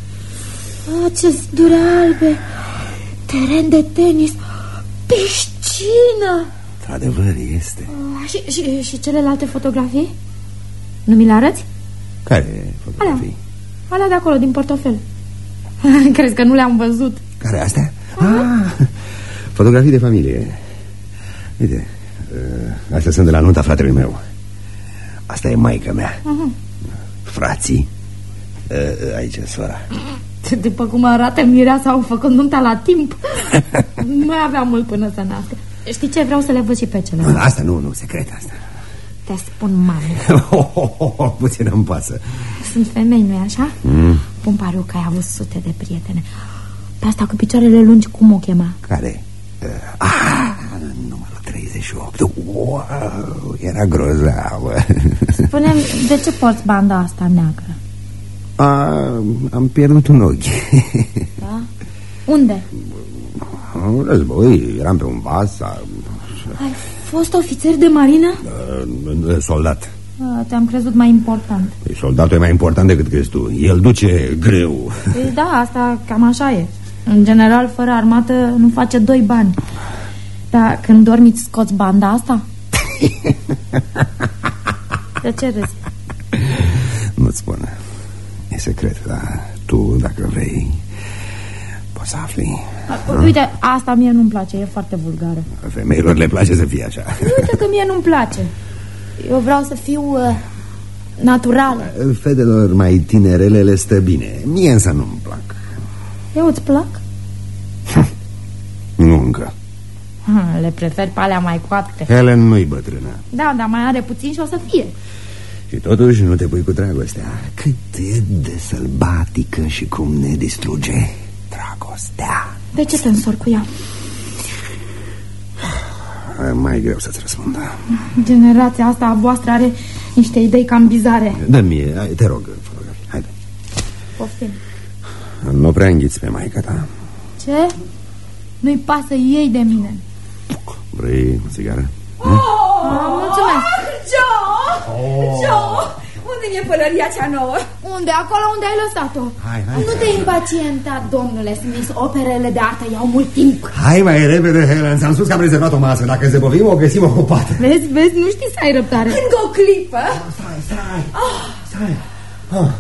Ah, ce zdure albe. Teren de tenis. Piscină. Într-adevăr este. Ah, și, și, și celelalte fotografii? Nu mi le arăți? Care fotografii? Alea de acolo, din portofel. Crezi că nu le-am văzut? Care astea? Ah, fotografii de familie. Uite, uh, astea sunt de la nunta fratelui meu. Asta e maica mea. Frații. Uh, aici e sora. După cum arată mireasa, au făcut nunta la timp. Mai avea mult până să nască. Știi ce? Vreau să le văd și pe celelalte. Asta nu, nu, secret asta. Te spun mami. Puțin îmi pasă. Sunt femei, nu-i așa? Mm. Pun pariu că ai avut sute de prietene. Pe asta cu picioarele lungi, cum o chema? Care? Uh, ah, numărul 38. Wow, era grozavă. spune de ce porți banda asta neagră? A, am pierdut un ochi. Da? Unde? Un război, eram pe un vas, a, Ai fost ofițer de marină? a, soldat. A, Te-am crezut mai important. Păi, Soldatul e mai important decât crezi tu. El duce greu. Păi da, asta cam așa e. În general, fără armată nu face doi bani. Dar când dormi îți scoți banda asta? De ce râzi? Nu-ți spun. E secret, dar tu, dacă vrei, poți să afli. Uite, asta mie nu-mi place, e foarte vulgară. Femeilor le place să fie așa. Uite că mie nu-mi place. Eu vreau să fiu uh, naturală. Fetelor mai tinerele le stă bine. Mie însă nu-mi plac. Eu îți plac? Nu încă. Ha, le prefer pe alea mai coapte. Helen nu-i bătrână. Da, dar mai are puțin și o să fie. Și totuși nu te pui cu dragostea Cât e de sălbatică și cum ne distruge dragostea De ce te însor cu ea? E mai greu să-ți răspund Generația asta a voastră are niște idei cam bizare Dă mie, hai, te rog, fotografii, haide Poftim Nu prea înghiți pe maica ta Ce? Nu-i pasă ei de mine Vrei o țigară? oh, Mulțumesc Joe! Joe! Unde e pălăria cea nouă? Unde? Acolo unde ai lăsat-o. Hai, hai. Nu te impacienta, domnule Smith. Operele de artă iau mult timp. Hai mai repede, Helen, ți-am spus că am rezervat o masă. Dacă zăbovim, o găsim ocupată. Vezi, vezi, nu știi să ai răbdare. Încă o clipă? Stai, stai, stai. Oh.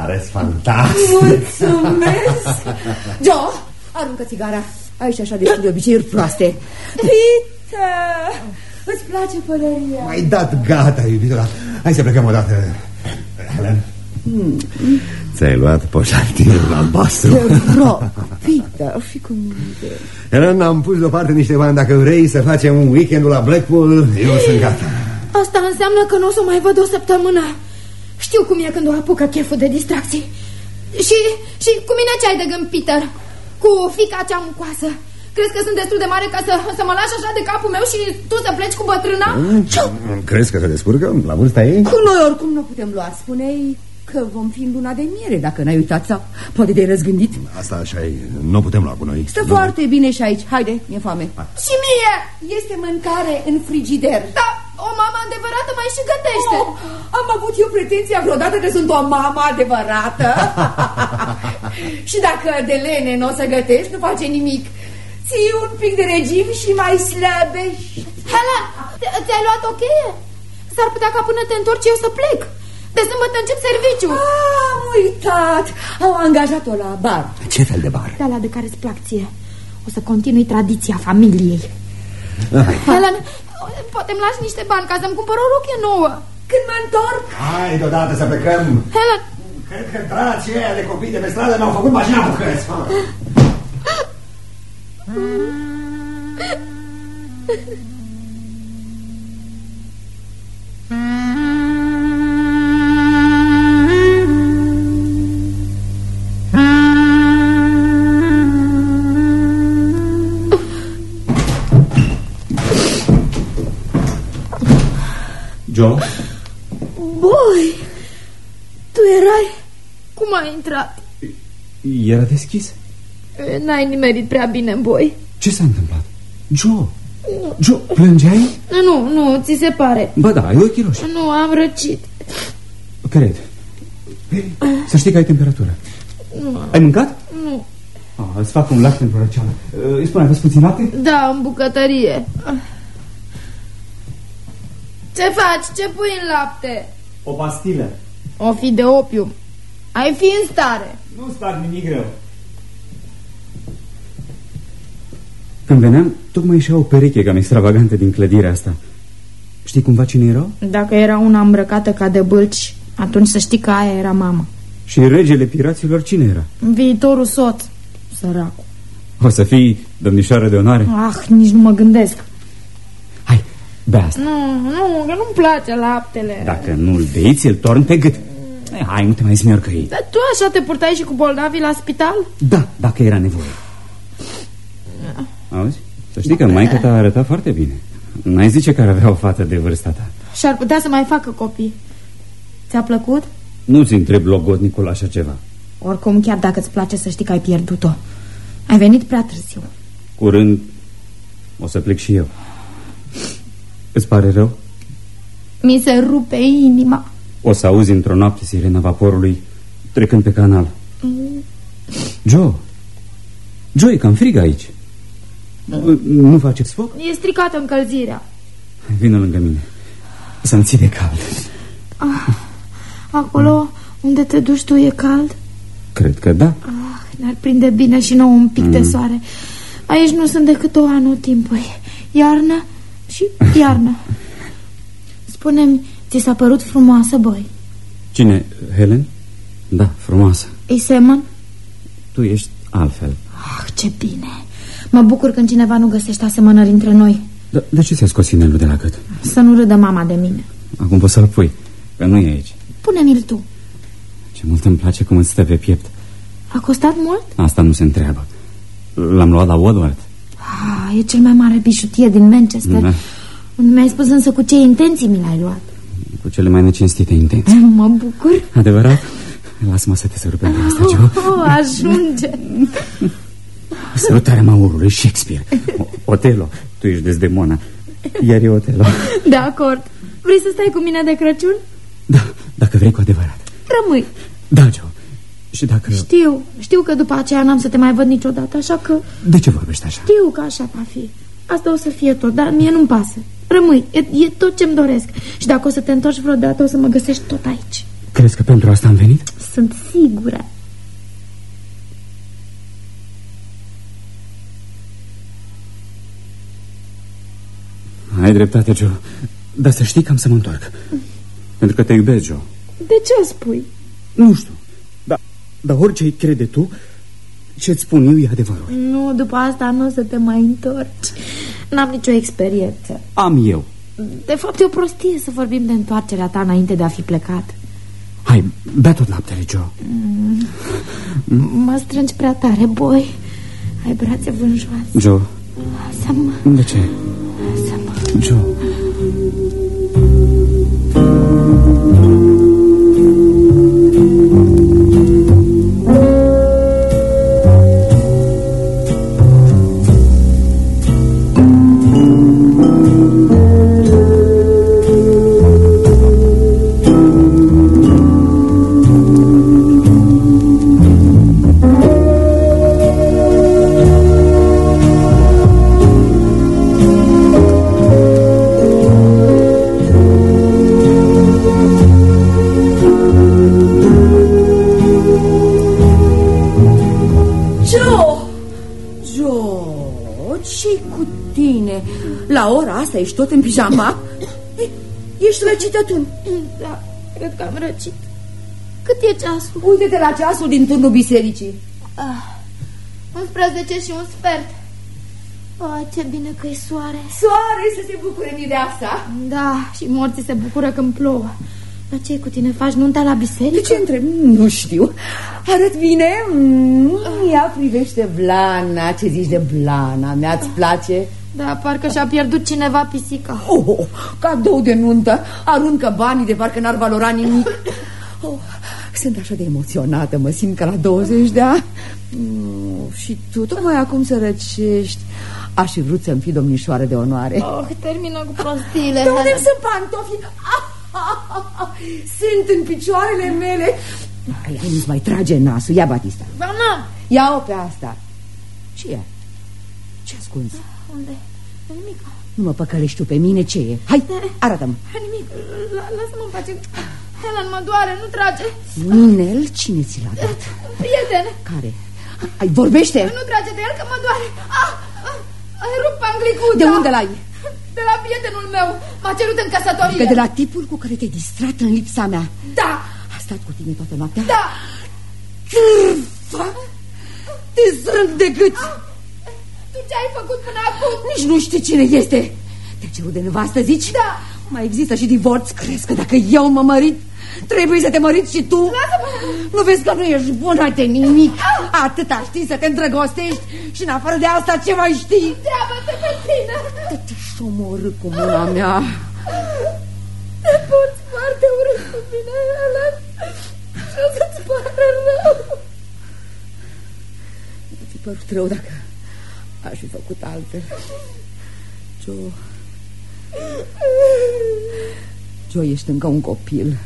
Arăți fantastic. Mulțumesc. Joe, aruncă țigara. Aici așa de de obiceiuri proaste. Peter, îți place pălăria? Mai dat gata, iubitora Hai să plecăm odată Helen. Mm. Ți-ai luat poșatilul albastru. Te rog, Peter, fi cu mine Helen, am pus deoparte niște bani. Dacă vrei să facem un weekend la Blackpool Eu sunt gata. Asta înseamnă că nu o să mai văd o săptămână. Știu cum e când o apucă cheful de distracții. Și, și cu mine ce ai de gând, Peter? Cu fica cea mucoasă Crezi că sunt destul de mare ca să, să mă lași așa de capul meu și tu să pleci cu bătrâna? mm, Crezi că se descurcă la vârsta ei? Cu noi oricum nu putem lua Spuneai că vom fi în luna de miere Dacă n-ai uitat sau poate te-ai răzgândit. Asta așa e, nu putem lua cu noi. Stă nu. foarte bine și aici. Haide, mi-e foame. Și mie! Este mâncare în frigider. Da, o mamă adevărată mai și gătește. Oh, Am avut eu pretenția vreodată că sunt o mamă adevărată? Și dacă de lene nu o să gătești, nu face nimic Ții un pic de regim și mai slăbești. Helen, ți-ai luat o cheie? S-ar putea ca până te întorci eu să plec. De sâmbătă încep serviciu ah, Am uitat. Au angajat-o la bar. Ce fel de bar? De alea de care îți plac ție. O să continui tradiția familiei. Helen, poate îmi lași niște bani ca să-mi cumpăr o rochie nouă. Când mă întorc Hai deodată să plecăm. Helen, Cred că dracii ăia de copii de pe stradă mi-au făcut mașina bucăți Joe? boi, tu erai... Cum ai intrat? Era deschis N-ai nimerit prea bine, boi Ce s-a întâmplat? Joe? Joe, plângeai? Nu, nu, ți se pare Ba da, ai ochii roșii Nu, am răcit Cred Ei, Să știi că ai temperatură Nu, Ai mâncat? nu Ah, îți fac un lapte pentru răceală Uh, Îi spune, aveți puțin lapte? Da, în bucătărie Ce faci? Ce pui în lapte? O pastilă O fi de opium Ai fi în stare Nu-ți fac nimic rău Când veneam, tocmai ieșea o pereche cam extravagantă din clădirea asta. Știi cumva cine erau? Dacă era una îmbrăcată ca de bâlci Atunci să știi că aia era mama. Și regele piraților cine era? Viitorul soț Săracul. O să fii domnișoară de onoare? Ah, nici nu mă gândesc. Hai, bea asta. Nu, nu, că nu-mi place laptele. Dacă nu-l bei, ți-l torn pe gât. Eh, Hai, nu te mai smiorcăi Dar tu așa te purtai și cu bolnavii la spital? Da, dacă era nevoie Auzi? Să știi că maica ta arăta foarte bine. N-ai zice că ar avea o fată de vârsta ta. Și ar putea să mai facă copii. Ți-a plăcut? Nu-ți întreb logodnicul așa ceva. Oricum, chiar dacă îți place să știi că ai pierdut-o. Ai venit prea târziu. Curând o să plec și eu. Îți pare rău? Mi se rupe inima. O să auzi într-o noapte sirena vaporului Trecând pe canal. Joe! Joe, e cam frig aici Nu faceți foc? E stricată încălzirea Vină lângă mine Să-mi ții de cald Acolo unde te duci tu e cald? Cred că da Ah, ne-ar prinde bine și nouă un pic mm. de soare Aici nu sunt decât o anotimpuri Iarnă și iarnă Spune-mi, ți s-a părut frumoasă, băi? Cine? Helen? Da, frumoasă Îi semăn? Tu ești altfel Ah, ce bine Mă bucur când cineva nu găsește asemănări între noi. Da, De ce ți-a scos inelul de la gât? Să nu râdă mama de mine. Acum poți să-l pui că nu e aici. Pune-mi-l tu. Ce mult îmi place cum îți stă pe piept. A costat mult? Asta nu se întreabă. L-am luat la Woodward. Ah, E cel mai mare bijutie din Manchester. Da. Nu mi-ai spus însă cu ce intenții mi l-ai luat. Cu cele mai necinstite intenții. Mă bucur. Adevărat? Lasă-mă să te sărut pe asta, Joe oh, Ajunge Sărutarea maurului Shakespeare Otelo, tu ești Desdemona Iar e Otelo De acord Vrei să stai cu mine de Crăciun? Da, dacă vrei cu adevărat Rămâi Da, Joe și dacă... Știu, știu că după aceea n-am să te mai văd niciodată, așa că... De ce vorbești așa? Știu că așa va fi. Asta o să fie tot, dar mie nu-mi pasă. Rămâi, e, e tot ce-mi doresc. Și dacă o să te întorci vreodată, o să mă găsești tot aici. Crezi că pentru asta am venit? Sunt sigură. Ai dreptate, Joe. Dar să știi că am să mă întorc. Pentru că te iubesc, Joe. De ce spui? Nu știu. Dar, dar orice îi crede tu, ce-ți spun eu e adevărul. Nu, după asta nu o să te mai întorci. N-am nicio experiență. Am eu. De fapt, e o prostie să vorbim de întoarcerea ta înainte de a fi plecat. Hai, bea tot laptele, Joe. Mm. Mm? Mă strângi prea tare, boi. Ai brațe vânjoase. Joe. Lasă-mă. De ce? Lasă-mă. Joe. asta? Ești tot în pijama? Ești răcită tu? Da, cred că am răcit. Cât e ceasul? Uite-te la ceasul din turnul bisericii. Ah, 11 și un sfert. Oh, ce bine că e soare. Soare să se bucure de asta. Da, și morții se bucură când plouă. Dar ce cu tine? Faci nunta la biserică? De ce întreb? Nu știu. Arăt bine? Mm, ia privește Blana. Ce zici de Blana? Mi-ați place? Da, parcă și-a pierdut cineva pisica. Oh, oh, Cadou de nuntă Aruncă banii de parcă n-ar valora nimic. Oh, Sunt așa de emoționată Mă simt ca la 20 de ani. Mm, Și tu tocmai acum să răcești. Aș fi vrut să-mi fii domnișoară de onoare. Oh, termină cu prostiile De unde sunt pantofii? Ah, ah, ah, ah, sunt în picioarele mele. Ai, ai nu-ți mai trage nasul. Ia, Batista. Doamna! Ia-o pe asta. Ce e? Ce ascunzi? Unde? Nimic. Nu mă păcălești tu pe mine, ce e? Hai, arată-mă. Nimic, lasă-mă în pace. Helen, mă doare, nu trage. Ninel, cine ți l-a dat? Prieten. Care? Ai, vorbește? Nu trage de el, că mă doare. Ah, ah, ai rupt panglicuța. De unde l-ai? De la prietenul meu. M-a cerut în căsătorie. Că de la tipul cu care te-ai distrat în lipsa mea. Da. A stat cu tine toată noaptea? Da. Cârfa! Te strâng de gât. Ah. Tu ce ai făcut până acum? Nici nu știi cine este. Te cerut de nevastă, zici? Da. Mai există și divorț? Crezi că dacă eu mă mărit, trebuie să te măriți și tu? Nu vezi că nu ești bună de nimic? Atâta știi să te îndrăgostești și în afară de asta ce mai știi? Treabă-te pe tine. Te șomorâ cu mâna mea. Te porți foarte urât cu mine, Helen. Și o să-ți pară rău. Mi-a părut rău dacă Aș fi făcut altfel. Joe... Joe, ești încă un copil.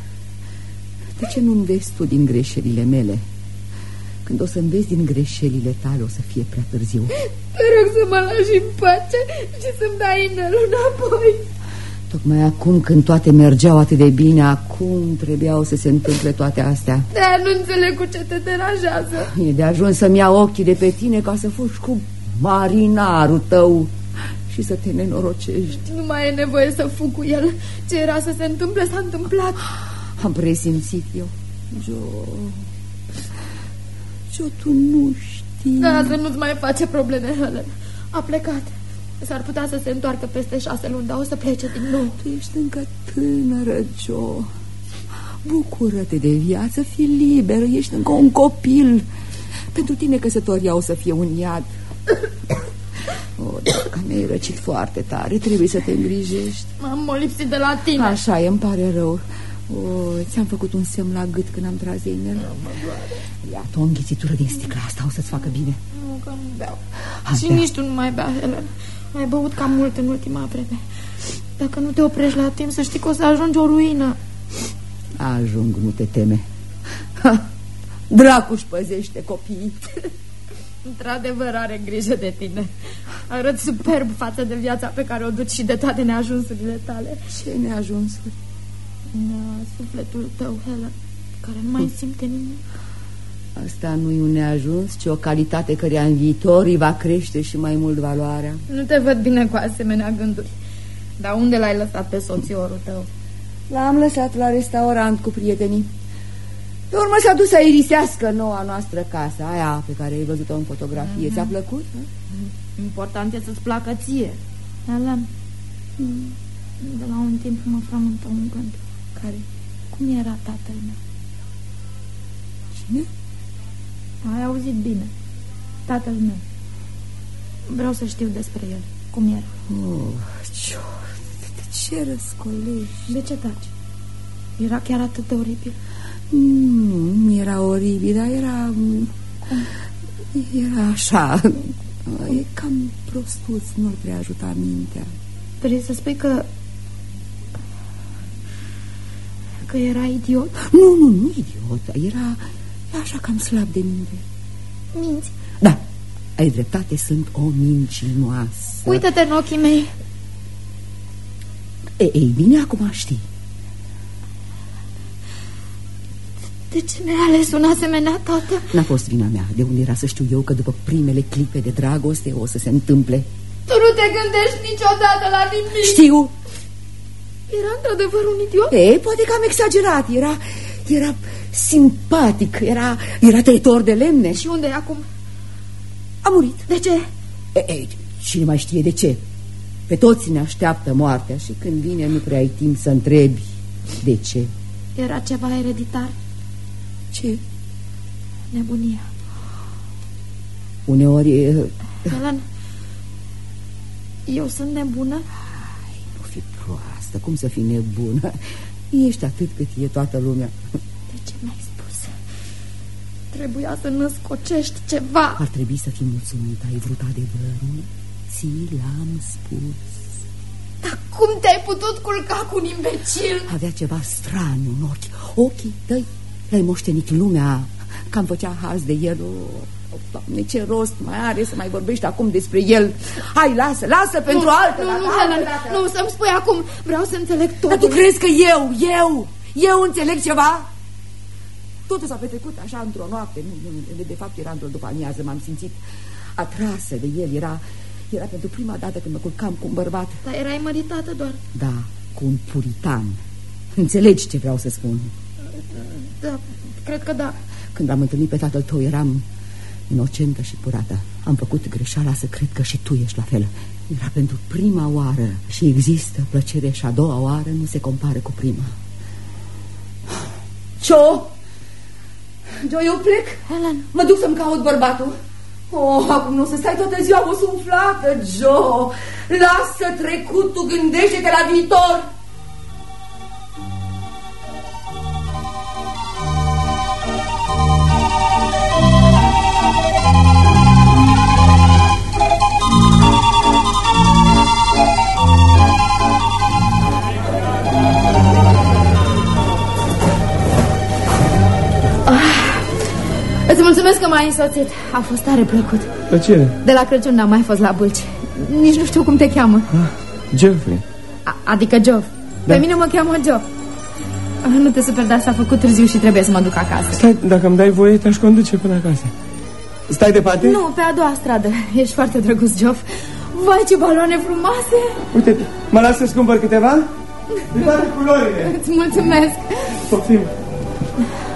De ce nu înveți tu din greșelile mele? Când o să înveți din greșelile tale, o să fie prea târziu. Te rog să mă lași în pace și să-mi dai inelul înapoi. Tocmai acum când toate mergeau atât de bine, acum trebuiau să se întâmple toate astea. Da, nu înțeleg cu ce te deranjează. E de ajuns să-mi iau ochii de pe tine ca să fugi cu marinarul tău și să te nenorocești. Nu mai e nevoie să fug cu el. Ce era să se întâmple, s-a întâmplat. Am presimțit eu. Jo... Jo, tu nu știi. Da, să nu-ți mai face probleme, Helen. A plecat. S-ar putea să se întoarcă peste șase luni, dar o să plece din nou. Tu ești încă tânără, Jo. Bucură-te de viață, fii liber, ești încă un copil. Pentru tine căsătoria o să fie un iad. O, dacă mi-ai răcit foarte tare, trebuie să te îngrijești. M-am molipsit de la tine. Așa e, îmi pare rău. O, ți-am făcut un semn la gât când am tras de inel. Iată o înghițitură din sticla asta, o să-ți facă bine. Nu, că nu beau. Hai, Și bea. nici tu nu mai bea, Helen. Ai băut cam mult în ultima vreme. Dacă nu te oprești la timp, să știi că o să ajungi o ruină. Ajung, nu te teme. Ha, dracu își păzește copiii. Într-adevăr are grijă de tine. Arăt superb față de viața pe care o duci și de toate neajunsurile tale. Ce neajunsuri. Da, sufletul tău, Helen, care nu mai simte nimic. Asta nu e un neajuns, ci o calitate care în viitor îi va crește și mai mult valoarea. Nu te văd bine cu asemenea gânduri. Dar unde l-ai lăsat pe soțiorul tău? L-am lăsat la restaurant cu prietenii. Pe urmă s-a dus să irisească noua noastră casă, aia pe care ai văzut-o în fotografie. Ți-a plăcut? hă? Important e să-ți placă ție. Helen, de la un timp mă frământă un gând. Care? Cum era tatăl meu? Cine? Ai auzit bine. Tatăl meu. Vreau să știu despre el. Cum era? Oh, ce, de ce răscolești? De ce taci? Era chiar atât de oribil? Nu, nu era oribil, dar era... Era așa... E cam prostuț, nu-l prea ajuta mintea. Vrei să spui că... Că era idiot? Nu, nu, nu idiot, era așa cam slab de minte. Minți. Da, ai dreptate, sunt o mincinoasă. Uită-te în ochii mei. E, ei bine, acum știi. De ce mi-ai ales un asemenea tată? N-a fost vina mea, de unde era să știu eu că după primele clipe de dragoste o să se întâmple. Tu nu te gândești niciodată la nimic. Știu, Era într-adevăr un idiot? e, poate că am exagerat, era, era simpatic, era, era tăitor de lemne și Și unde e acum? a murit. De ce? E, e, cine mai știe de ce? Pe toți ne așteaptă moartea și când vine nu prea ai timp să întrebi de ce. Era ceva ereditar. Ce? Nebunia. Uneori e, Helen, eu sunt nebună? nu fi proastă, cum să fii nebună? Ești atât cât e toată lumea. De ce mi-ai spus? Trebuia să născocești ceva. Ar trebui să fii mulțumită, ai vrut adevărul? Ți l-am spus. Dar cum te-ai putut culca cu un imbecil? Avea ceva straniu în ochi. Ochii tăi le-ai moștenit lumea. Cam făcea haz de el. Oh, oh, Doamne, ce rost mai are să mai vorbești acum despre el. Hai, lasă, lasă pentru nu, altă Nu, dată, nu, altă Helen, dată. nu, să-mi spui acum. Vreau să înțeleg Dar tu totul. crezi că eu, eu, eu înțeleg ceva? Totul s-a petrecut așa într-o noapte. Nu, nu, de, de fapt era într-o după amiază. M-am simțit atrasă de el. Era, era pentru prima dată când mă culcam cu un bărbat. Dar erai măritată doar. Da, cu un puritan. Înțelegi ce vreau să spun? Da, cred că da. Când am întâlnit pe tatăl tău eram inocentă și curată. Am făcut greșeala să cred că și tu ești la fel. Era pentru prima oară și există plăcere și a doua oară nu se compară cu prima. Joe! Joe, eu plec. Helen, Mă duc să-mi caut bărbatul. Oh, acum nu o să stai toată ziua osumflată, Joe. Lasă trecutul, gândește-te la viitor. Mulțumesc că m-ai însoțit. A fost tare plăcut. Plăcere. De la Crăciun n-am mai fost la Bâlci. Nici nu știu cum te cheamă. Geoffrey. A adică Joe. Pe mine mă cheamă Joe. Ah, Nu te super, dar s-a făcut târziu și trebuie să mă duc acasă. Stai, dacă îmi dai voie, te-aș conduce până acasă. Stai departe? Nu, pe a doua stradă. Ești foarte drăguț, Joff. Vai, ce baloane frumoase! Uite, mă las să-ți cumpăr câteva? De toate culorile. Îți mulțumesc! Poftim.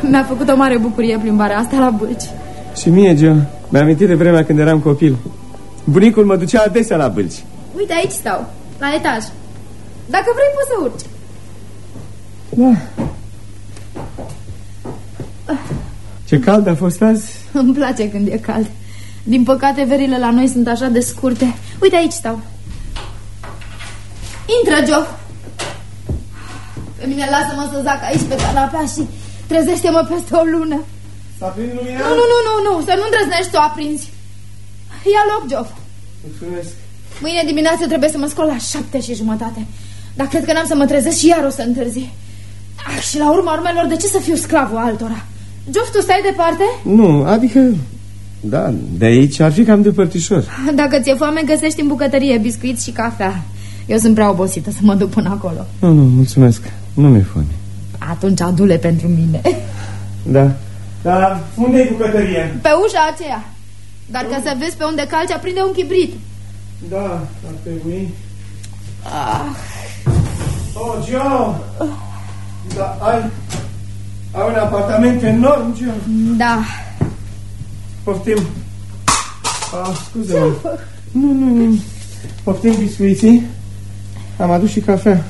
Mi-a făcut o mare bucurie plimbarea asta la Bâlci. Și mie, Joe. Mi-am amintit de vremea când eram copil. Bunicul mă ducea adesea la bâlci. Uite, aici stau, la etaj. Dacă vrei, poți să urci. Da. Ce cald a fost azi? Îmi place când e cald. Din păcate, verile la noi sunt așa de scurte. Uite, aici stau. Intră, Joe. Pe mine lasă-mă să zac aici pe canapea și trezește-mă peste o lună. S-a prins lumina? Nu, nu, nu, nu, nu, să nu îndrăznești să o aprinzi. Ia loc, Joe. Mulțumesc. Mâine dimineață trebuie să mă scol la șapte și jumătate. Dar cred că n-am să mă trezesc și iar o să întârzi. Ah, și la urma urmelor, de ce să fiu sclavul altora? Jof, tu stai departe? Nu, adică... Da, de aici ar fi cam depărtișor. Dacă ți-e foame, găsești în bucătărie biscuiți și cafea. Eu sunt prea obosită să mă duc până acolo. Nu, nu, mulțumesc. Nu mi-e foame. Atunci adule pentru mine. Da. Dar unde e bucătăria? Pe ușa aceea. Dar ca să vezi pe unde calci, aprinde un chibrit. Da, ar trebui. Ah. Oh, Joe! Da, ai... Ai un apartament enorm, Joe. Da. Poftim. Ah, scuze-mă. Nu, nu, nu. Poftim biscuiții. Am adus și cafea.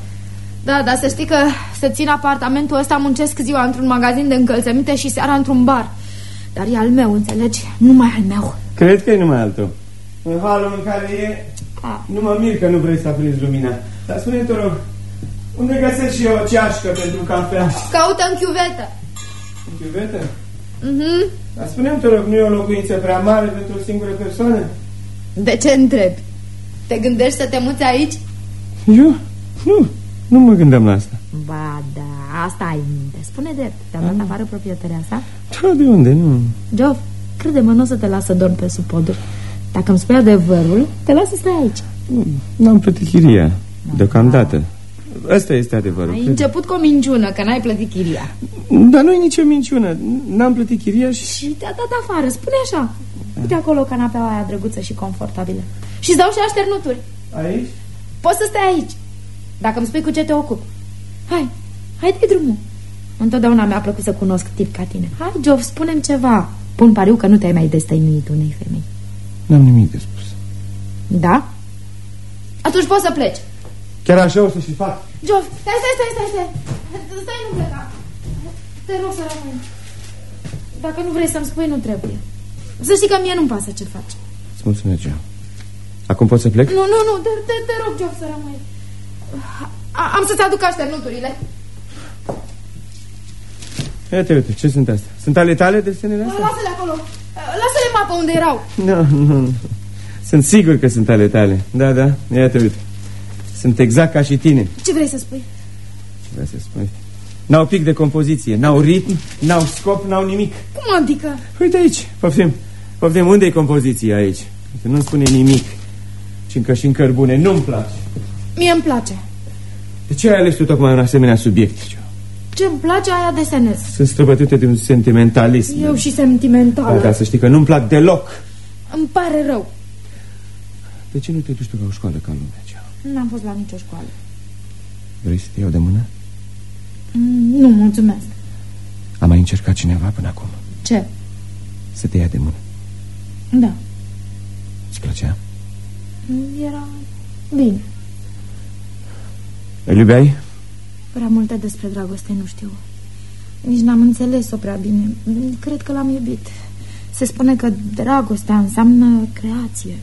Da, dar să știi că să țin apartamentul ăsta muncesc ziua într-un magazin de încălțăminte și seara într-un bar. Dar e al meu, înțelegi? Numai al meu. Cred că e numai al tău. În halul în care e, Ah. nu mă mir că nu vrei să aprinzi lumina. Dar spune te rog, unde găsesc și eu o ceașcă pentru cafea? Caută în chiuvetă. În chiuvetă? Mhm. Dar spune te rog, nu e o locuință prea mare pentru o singură persoană? De ce întrebi? Te gândești să te muți aici? Eu? Nu, nu mă gândeam la asta. Ba da, asta ai în minte. Spune drept, te-a dat afară proprietărea asta? Da, de unde? Nu. Geoff, crede-mă, nu o să te las să dormi pe sub poduri. Dacă îmi spui adevărul, te las să stai aici. Nu, N-am plătit chiria, deocamdată. Asta este adevărul. Ai cred. început cu o minciună, că n-ai plătit chiria. Dar nu e nicio minciună. N-am plătit chiria și... Și te-a dat afară, spune așa. Uite acolo canapeaua aia drăguță și confortabilă. Și îți dau și așternuturi. Aici? Poți să stai aici, dacă îmi spui cu ce te ocupi. Hai, hai de drumul. Întotdeauna mi-a plăcut să cunosc tip ca tine. Hai, Geoff, spune-mi ceva. Pun pariu că nu te-ai mai destăinuit unei femei. N-am nimic de spus. Da? Atunci poți să pleci. Chiar așa o să și fac. Geoff, stai, stai, stai, stai, stai. Stai, nu pleca. Te rog să rămâi. Dacă nu vrei să-mi spui, nu trebuie. Să știi că mie nu-mi pasă ce faci. Îți mulțumesc, Geo. Acum pot să plec? Nu, nu, nu, te, te, te rog, Geoff, să rămâi. A, am să-ți aduc așternuturile. Uite, uite, ce sunt astea? Sunt ale tale desenele astea? Lasă-le acolo. Lasă-le mapă unde erau. Nu, nu, nu. Sunt sigur că sunt ale tale. Da, da, iată, uite. Sunt exact ca și tine. Ce vrei să spui? Vreau să spui. N-au pic de compoziție, n-au ritm, n-au scop, n-au nimic. Cum adică? Uite aici, poftim. Poftim, unde e compoziția aici? Uite, nu spune nimic. Și încă și în cărbune, nu-mi place. Mie îmi place. De ce ai ales tu tocmai un asemenea subiect, Geo? Ce îmi place, aia desenez. Sunt străbătute de un sentimentalism. Eu și sentimentală. Da, da, să știi că nu-mi plac deloc. Îmi pare rău. De ce nu te duci tu la o școală ca lumea, Geo? N-am fost la nicio școală. Vrei să te iau de mână? Mm, Nu, mulțumesc. A mai încercat cineva până acum Ce? să te ia de mână. Da. Îți plăcea? Era bine. Îl iubeai? Prea multe despre dragoste nu știu. Nici n-am înțeles-o prea bine. Cred că l-am iubit. Se spune că dragostea înseamnă creație.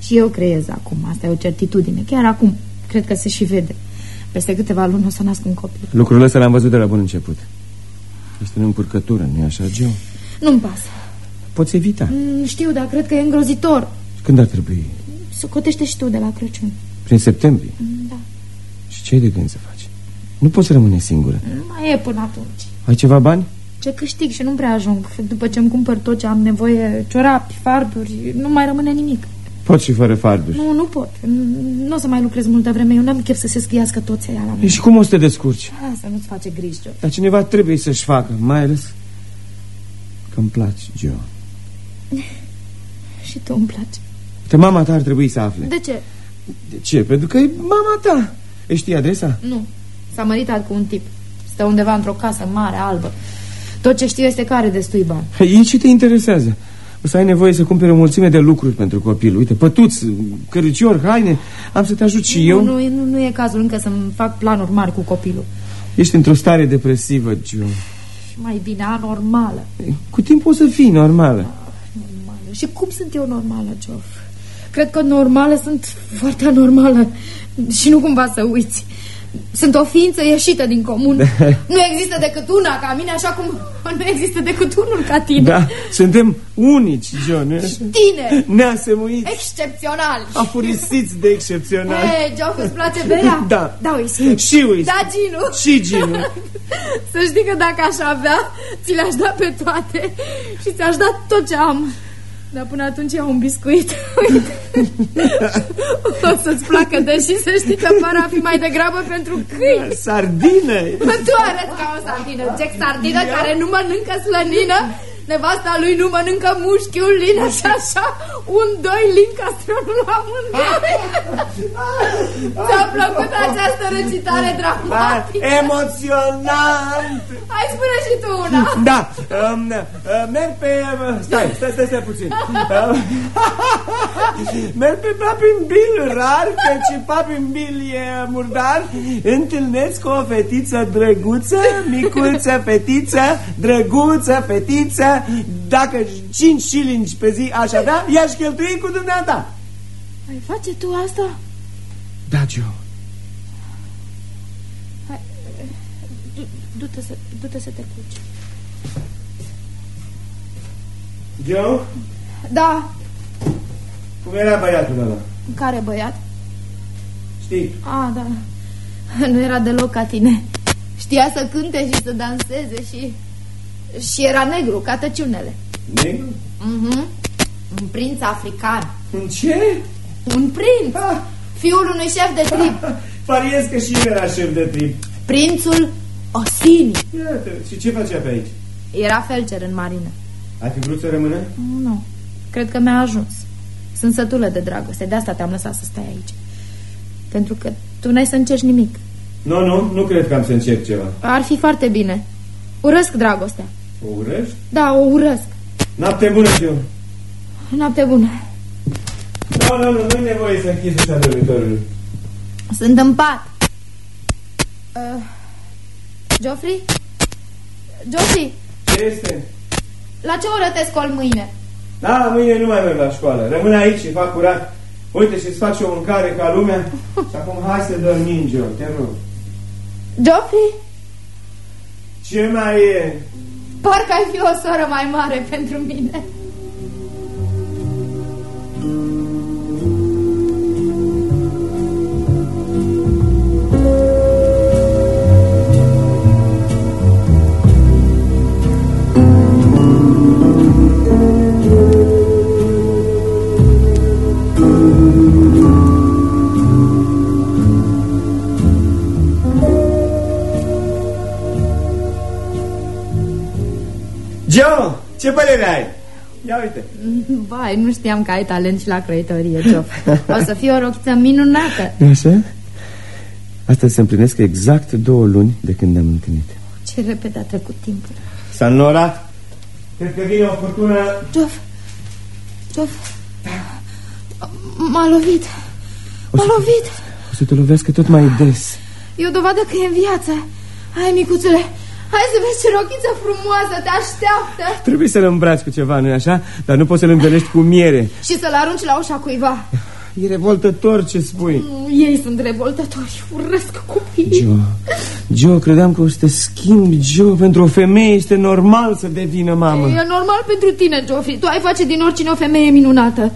Și eu creez acum. Asta e o certitudine. Chiar acum. Cred că se și vede. Peste câteva luni o să nasc un copil. Lucrul ăsta l-am văzut de la bun început. Este în încurcătură, nu-i așa, Geo? Nu-mi pasă. Poți evita. Mm, Știu, dar cred că e îngrozitor. Când ar trebui? Socotește și tu de la Crăciun. Prin septembrie? Mm, Da. Și ce ai de gând să faci? Nu poți rămâne singură. Mai e până atunci. Ai ceva bani? Ce câștig și nu prea ajung. După ce îmi cumpăr tot ce am nevoie, ciorapi, farduri, nu mai rămâne nimic. Poți și fără farduri. Nu, nu pot. Nu o să mai lucrez multă vreme. Eu n-am chef să se scriască toți aia la E, mine. și cum o să te descurci? Asta nu-ți face griji, Joe. Dar cineva trebuie să-și facă, mai ales că îmi place, Geo. Și tu îmi place. Că mama ta ar trebui să afle. De ce? De ce? Pentru că e mama ta. E știi adresa? Nu. S-a măritat cu un tip. Stă undeva într-o casă mare, albă. Tot ce știu este că are destui bani. Ei, ce te interesează? O să ai nevoie să cumpere o mulțime de lucruri pentru copil. Uite, pătuți, căriciori, haine. Am să te ajut și nu, eu. Nu, nu, nu e cazul încă să-mi fac planuri mari cu copilul. Ești într-o stare depresivă, Gio. mai bine anormală. Cu timp o să fii normală. Normală. Și cum sunt eu normală, Geoff? Cred că normală sunt foarte anormală. Și nu cumva să uiți. Sunt o ființă ieșită din comun. Nu există decât una ca mine, așa cum nu există decât unul ca tine. Da, suntem unici, John. Tine, Neasemuiți, excepțional. afurisiți de excepțional. Hei, Geoff, îți place berea? Da. Da, whisky. Și whisky. Da, ginul. Și ginul. Să știi că dacă aș avea, ți le-aș da pe toate și ți-aș da tot ce am. Dar până atunci iau un biscuit. Uite. o să-ți placă, deși să știi că pare a fi mai degrabă pentru câini. Sardine. Tu arăți ca o sardină, Jack Sardină, care nu mănâncă slănină, nevasta lui nu mănâncă mușchiul lină și așa, un, doi, lin castronul amândoi. Ți-a plăcut această recitare dramatică? Emoționant. Hai, spune și tu una. Da, um, uh, merg pe... Uh, stai, stai, stai, stai puțin. Uh, merg pe Papin Bill rar, căci Papin Bill e murdar. Întâlnesc o fetiță drăguță, micuță fetiță, drăguță fetiță. Dacă 5 shillings pe zi aș avea, i-aș cheltui cu dumneata. Ai face tu asta? Da, Joe. Hai, du- du-te să, du-te să te culci. Joe, Da, cum era băiatul ăla? care băiat? Știi? A, da. Nu era deloc ca tine. Știa să cânte și să danseze și... Și era negru, ca tăciunele. Negru? Mhm. Un prinț african. Un ce? Un prinț! Ah. Fiul unui șef de trib. Pariez că și el era șef de trip. Prințul Osini. Iată, și ce facea pe aici? Era felcer în marină. Ai fi vrut să rămână? Nu, cred că mi-a ajuns. Sunt sătulă de dragoste, de asta te-am lăsat să stai aici. Pentru că tu n-ai să încerci nimic. Nu, nu, nu cred că am să încerc ceva. Ar fi foarte bine. Urăsc dragostea. O urăști? Da, o urăsc. Noapte bună, Joe. Noapte bună. Nu, nu, nu, nu-i nevoie să închizi ușa dormitorului. Sunt în pat. Uh, Geoffrey? Geoffrey, Ce este? la ce oră te scol mâine? Da, mâine nu mai merg la școală. Rămân aici și fac curat. Uite și-ți faci o mâncare ca lumea. Și acum hai să dormim, Joe, te rog. Geoffrey? Ce mai e? Parcă ai fi o soră mai mare pentru mine. Joe, ce părere ai? Ia uite. Vai, nu știam că ai talent și la croitorie, Geoff. O să fie o rochiță minunată. Așa? Asta se împlinesc exact două luni de când ne-am întâlnit. Ce repede a trecut timpul. S-a înnorat. Cred că vine o furtună. Geoff, Geoff, m-a lovit. M-a lovit. O să te lovească tot mai des. E o dovadă că e în viață. Hai, micuțule, hai să vezi ce rochiță frumoasă te așteaptă. Trebuie să-l îmbraci cu ceva, nu-i așa? Dar nu poți să-l învelești cu miere. Și să-l arunci la ușa cuiva. E revoltător ce spui. Ei sunt revoltători, urăsc copiii. Joe, Joe, credeam că o să te schimbi, Joe. Pentru o femeie este normal să devină mamă. E normal pentru tine, Geoffrey. Tu ai face din oricine o femeie minunată.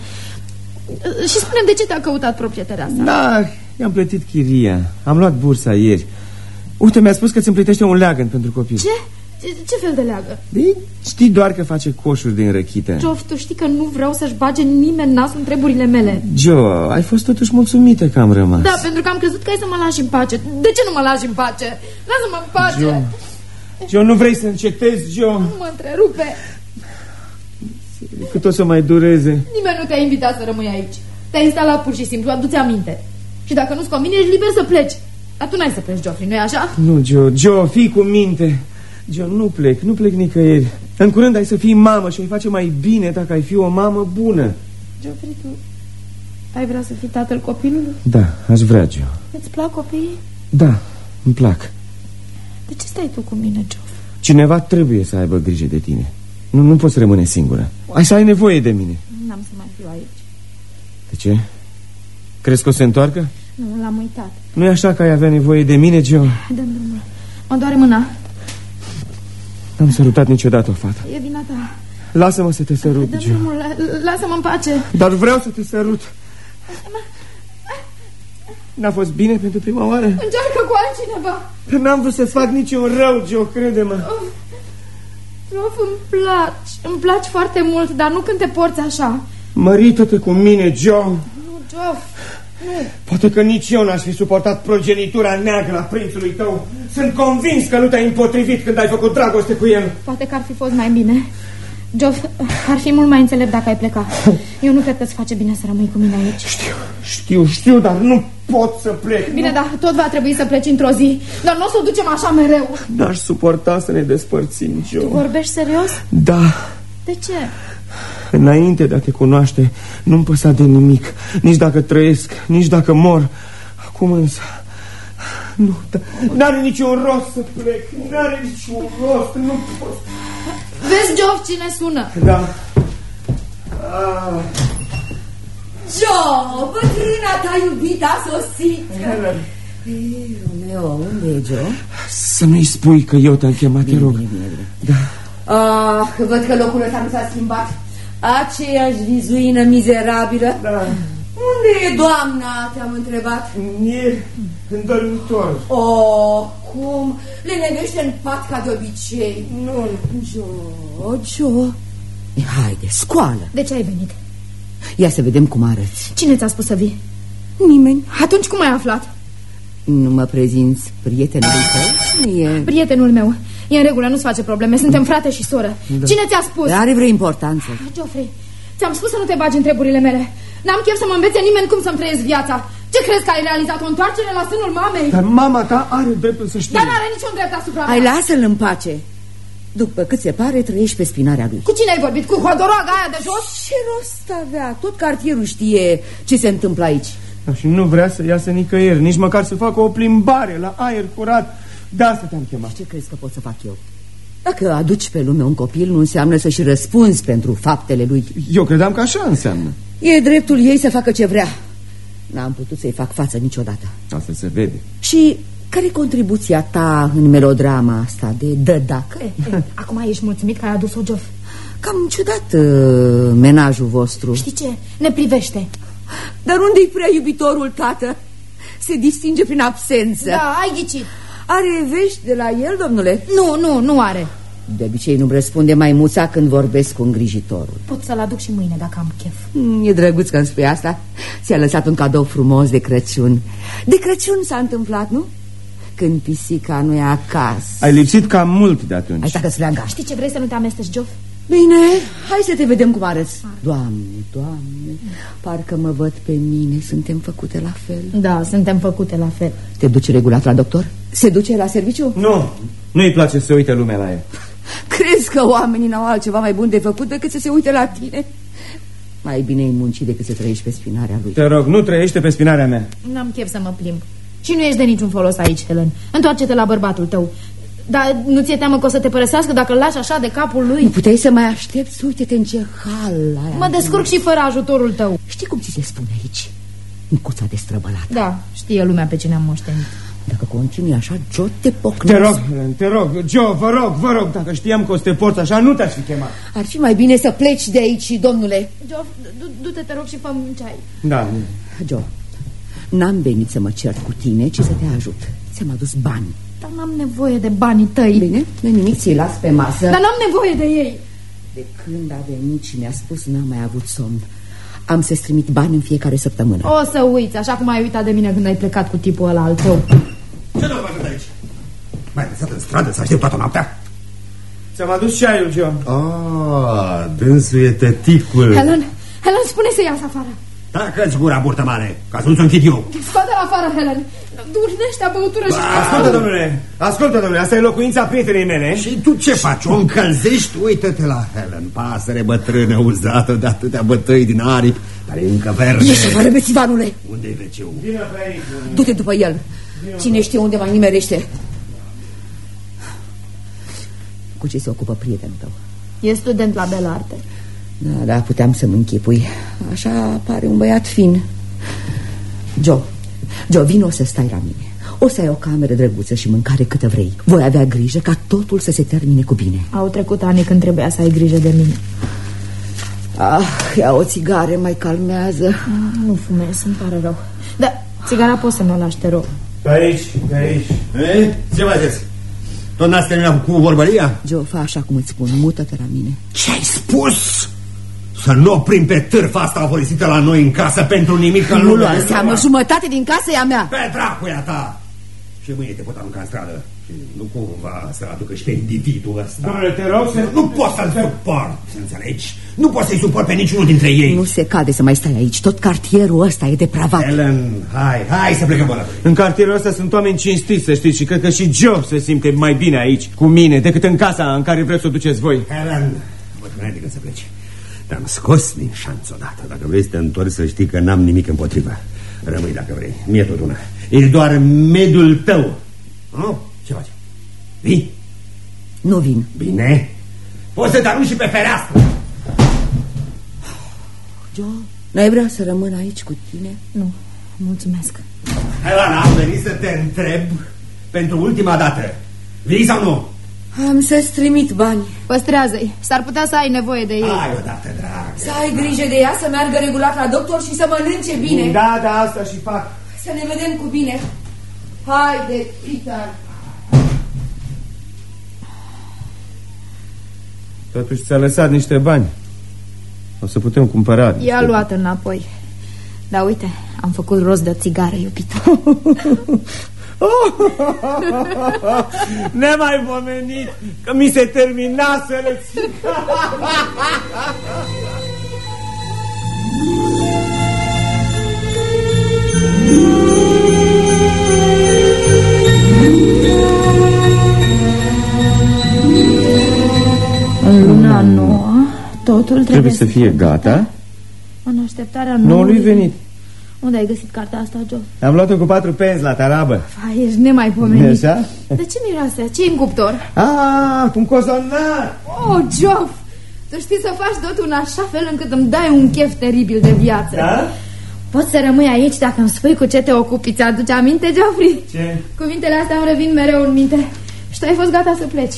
Și spune de ce te-a căutat proprietatea asta? Da, i-am plătit chiria. Am luat bursa ieri. Uite, mi-a spus că ți împlătește un leagăn pentru copii. Ce? ce? Ce fel de leagă? De, știi doar că face coșuri din răchită. Geoff, tu știi că nu vreau să-și bage nimeni nasul în treburile mele. Joe, ai fost totuși mulțumită că am rămas. Da, pentru că am crezut că ai să mă lași în pace. De ce nu mă lași în pace? Lasă-mă în pace. Joe, Joe, nu vrei să încetezi, Joe? Nu mă întrerupe. Cât o să mai dureze. Nimeni nu te-a invitat să rămâi aici. Te-ai instalat pur și simplu, adu-ți aminte. Și dacă nu-ți convine, ești liber să pleci. Dar tu n-ai să pleci, Geoffrey, nu-i așa? Nu, Joe, Joe, fii cu minte. Joe, nu plec, nu plec nicăieri. În curând ai să fii mamă și o face mai bine dacă ai fi o mamă bună. Geoffrey, tu ai vrea să fii tatăl copilului? Da, aș vrea, Joe. Îți plac copiii? Da, îmi plac. De ce stai tu cu mine, Geoff? Cineva trebuie să aibă grijă de tine Nu, nu poți rămâne singură Ai să ai nevoie de mine N-am să mai fiu aici De ce? Crezi că o să se întoarcă? Nu, l-am uitat Nu e așa că ai avea nevoie de mine, Joe? Dă-mi drumul. Mă doare mâna. N-am sărutat niciodată o fată. E vina ta. Lasă-mă să te sărut, Dă Joe drumul, lasă-mă în pace. Dar vreau să te sărut. N-a fost bine pentru prima oară? Încearcă cu altcineva. Că n-am vrut să fac niciun rău, Joe, crede-mă. Of, îmi placi Îmi placi foarte mult, dar nu când te porți așa. Mărită-te cu mine, Joe. Nu, Geoff Poate că nici eu n-aș fi suportat progenitura neagră a prințului tău. Sunt convins că nu te-ai împotrivit când ai făcut dragoste cu el. Poate că ar fi fost mai bine. Geoff, ar fi mult mai înțelept dacă ai pleca. Eu nu cred că îți face bine să rămâi cu mine aici. Știu, știu, știu, dar nu pot să plec Bine, dar tot va trebui să pleci într-o zi. Dar nu o să o ducem așa mereu. N-aș suporta să ne despărțim, Joe Vorbești serios? Da, De ce? Înainte de a te cunoaște Nu-mi păsa de nimic. Nici dacă trăiesc, nici dacă mor. Acum însă Nu, da, n-are niciun rost să plec. N-are niciun rost, nu pot. Vezi, Geoff, cine sună? Da. Ah. Joe, bătrâna ta iubita a sosit Ei, Romeo, unde e Joe? Să nu-i spui că eu te-am chemat, te rog. Bine, bine, bine. Da. Ah, văd că locul ăsta nu s-a schimbat Aceeași vizuină mizerabilă Da. Unde e doamna, te-am întrebat E în dormitor Oh, cum? Le nevește în pat ca de obicei Nu, Joe, Joe E, Haide, scoală De ce ai venit? Ia să vedem cum arăți Cine ți-a spus să vii? Nimeni Atunci cum ai aflat? Nu mă prezinți prietenului tău? Nu e... Prietenul meu E în regulă, nu-ți face probleme, suntem frate și soră. Da. Cine ți-a spus? Are vreo importanță. Geoffrey, ți-am spus să nu te bagi în treburile mele. N-am chef să mă învețe nimeni cum să-mi trăiesc viața. Ce crezi că ai realizat? O întoarcere la sânul mamei? Dar mama ta are dreptul să știe. Dar n-are niciun drept asupra Hai, mea. lasă-l în pace. După cât se pare, trăiești pe spinarea lui. Cu cine ai vorbit? Cu hodoroaga aia de jos? Ce rost avea? Tot cartierul știe ce se întâmplă aici. Da, Și nu vrea să iasă nicăieri. Nici măcar să facă o plimbare la aer curat De asta te-am chemat. Ce crezi că pot să fac eu? Dacă aduci pe lume un copil, nu înseamnă să-și răspunzi pentru faptele lui. Eu credeam că așa înseamnă. E dreptul ei să facă ce vrea. N-am putut să-i fac față niciodată. Asta se vede. Și care e contribuția ta în melodrama asta de dădacă? Eh, eh, Acum ești mulțumit că ai adus-o, Geoff. Cam ciudat uh, menajul vostru. Știi ce? Ne privește. Dar unde-i prea iubitorul, tată? Se distinge prin absență. Da, ai ghicit Are vești de la el, domnule? Nu, nu, nu are. De obicei nu-mi răspunde maimuța când vorbesc cu îngrijitorul. Pot să-l aduc și mâine dacă am chef. Mm, E drăguț că îmi spui asta. Ți-a lăsat un cadou frumos de Crăciun. De Crăciun s-a întâmplat, nu? Când pisica nu e acasă. Ai lipsit cam mult de atunci. Ai stat că sleanga Știi ce vrei să nu te amesteci, Geoff? Bine, hai să te vedem cum arăți. Doamne, doamne Parcă mă văd pe mine. Suntem făcute la fel. Da, suntem făcute la fel. Te duci regulat la doctor? Se duce la serviciu? Nu, nu-i place să uite lumea la el. Crezi că oamenii n-au altceva mai bun de făcut decât să se uite la tine? Mai bine îi munci decât să trăiești pe spinarea lui. Te rog, nu trăiește pe spinarea mea. N-am chef să mă plimb. Și nu ești de niciun folos aici, Helen. Întoarce-te la bărbatul tău Dar nu ți-e teamă că o să te părăsească dacă îl lași așa de capul lui? Nu puteai să mai aștepți? Uite-te în ce hal ai Mă descurc și fără ajutorul tău. Știi cum ți se spune aici? Micuța destrăbălată. Da, știe lumea pe cine am moștenit. Dacă continui așa, Joe te pocnesc Te rog, Helen, te rog, Joe, vă rog, vă rog Dacă știam că o să te porți așa, nu te-aș fi chemat. Ar fi mai bine să pleci de aici, domnule. Geoff, du- du-te, te rog, și fă ceai. Da, Joe, n-am venit să mă cert cu tine, ci să te ajut. Ți-am adus bani Dar n-am nevoie de banii tăi. Bine, nu nimic, ți-i las pe masă. Dar n-am nevoie de ei. De când a venit și mi-a spus n-am mai avut somn. Am să-ți trimit bani în fiecare săptămână. O să uiți, așa cum ai uitat de mine când ai plecat cu tipul ăla al tău. Ce nu vă aici? Mai lăsat în stradă să aștept toată noaptea? ți-am adus ceaiul, Joe Ah, dânsul e tăticul Helen, Helen, spune să iasă afară. Tacă-ți gura, burtă mare, ca să nu ți-o închid eu. Scoate-l afară, Helen Urnește băutură și... Ascultă, domnule, ascultă, domnule Asta e locuința prietenei mele. Și tu ce faci? O încălzești? Uită-te la Helen, pasăre bătrână uzată de atâtea bătăi din aripi Dar e încă verde. Ieși afară, bețivanule. Unde-i veciu? Vină pe aici Du-te după el. Cine știe unde mai nimerește. Cu ce se ocupă prietenul tău? E student la Belarte Da, da, puteam să-mi închipui. Așa pare un băiat fin. Joe, Joe, vino să stai la mine. O să ai o cameră drăguță și mâncare câtă vrei. Voi avea grijă ca totul să se termine cu bine. Au trecut ani când trebuia să ai grijă de mine. Ah, ia o țigare, mai calmează. Ah, Nu fumez, îmi pare rău. Da, țigara poți să mi-o lași, te rog. Pe aici, pe aici. E? Ce faceți? Tot n-ați terminat cu vorbăria? Joe, fă așa cum îți spun, mută-te la mine. Ce-ai spus? Să nu oprim pe târfa asta folosită la noi în casă pentru nimic în Nu lume. lua seamă, jumătate din casă e a mea Pe dracuia ta! Și mâine te pot arunca în stradă. Și nu cumva să aducă și pe individul ăsta. Domnule, te rog să... Nu poți să-l suport, înțelegi? Nu poți să-i suport pe niciunul dintre ei. Nu se cade să mai stai aici Tot cartierul ăsta e depravat Ellen, hai, hai să plecăm înapoi. În cartierul ăsta sunt oameni cinstiți, să știți Și cred că și Joe se simte mai bine aici Cu mine, decât în casa în care vreți să o duceți voi Ellen, vă spuneai decât să pleci. Te-am scos din șanț odată. Dacă vrei să te întorci, să știi că n-am nimic împotriva. Rămâi dacă vrei. Mie tot una. E doar mediul tău. Nu? Ce faci? Vii? Nu vin Bine. Poți să te arunci și pe fereastră. Joe, n-ai vrea să rămân aici cu tine? Nu, mulțumesc Helena, am venit să te întreb pentru ultima dată. Vii sau nu? Am să-ți trimit bani. Păstrează-i, s-ar putea să ai nevoie de ei. Hai odată, drag. Să ai grijă de ea, să meargă regulat la doctor și să mănânce bine. Da, da, asta și fac. Să ne vedem cu bine. Haide, Peter. Totuși ți-a lăsat niște bani. O să putem cumpăra niște... I-a luat înapoi. Da, uite, am făcut rost de o țigară, iubito Nemaipomenit Că mi se terminaseră În luna nouă, totul trebuie, Trebuie să fie gata? În așteptarea Noului noului venit Unde ai găsit cartea asta, Joe? Am luat-o cu patru penzi la tarabă Vai, ești nemaipomenit Așa? De ce miroase? ce în cuptor? Ah, cum cozonar Oh, Joe! Tu știi să faci totul în așa fel încât îmi dai un chef teribil de viață Da? Poți să rămâi aici dacă îmi spui cu ce te ocupi Ți-aduce aminte, Geoffrey? Ce? Cuvintele astea îmi revin mereu în minte Și tu ai fost gata să pleci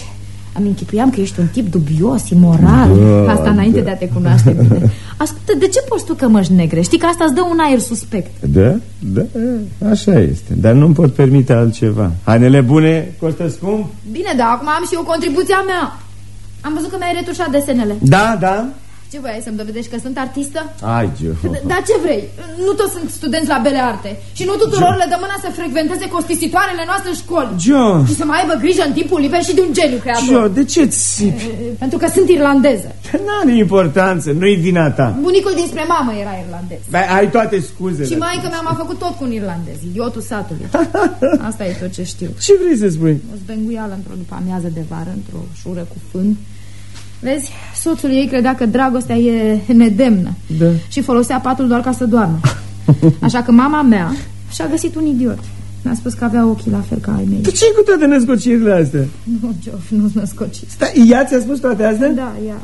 Îmi închipuiam că ești un tip dubios, imoral. Da, Asta înainte da. de a te cunoaște bine. Ascultă, de ce porți tu cămăși negre? Știi că asta îți dă un aer suspect. Da, da, așa este. Dar nu-mi pot permite altceva. Hainele bune costă scump? Bine, dar acum am și eu contribuția mea. Am văzut că mi-ai retușat desenele. Da, da Ce voiai să-mi dovedești că sunt artistă? Ai, Joe D- Dar ce vrei? Nu toți sunt studenți la bele arte. Și nu tuturor le dă mâna să frecventeze costisitoarele noastre școli. Joe Și să mai aibă grijă în timpul liber și de un geniu creator. Joe, de ce țipi? E, Pentru că sunt irlandeză. N-are importanță, nu-i vina ta. Bunicul dinspre mamă era irlandez. Bă, ai toate scuzele. Și maică mea m-a făcut tot cu un irlandez Idiotul satului. Asta e tot ce știu. Ce vrei să spui? O zbenguială într-o după amiază de vară Într-o șură cu fân. Vezi, soțul ei credea că dragostea e nedemnă Da. Și folosea patul doar ca să doarmă Așa că mama mea și-a găsit un idiot Mi-a spus că avea ochii la fel ca ai mei. Tu ce cu toate născocirile astea? Nu, Geoff, nu-ți născociți Stai, ea ți-a spus toate astea? Da, ia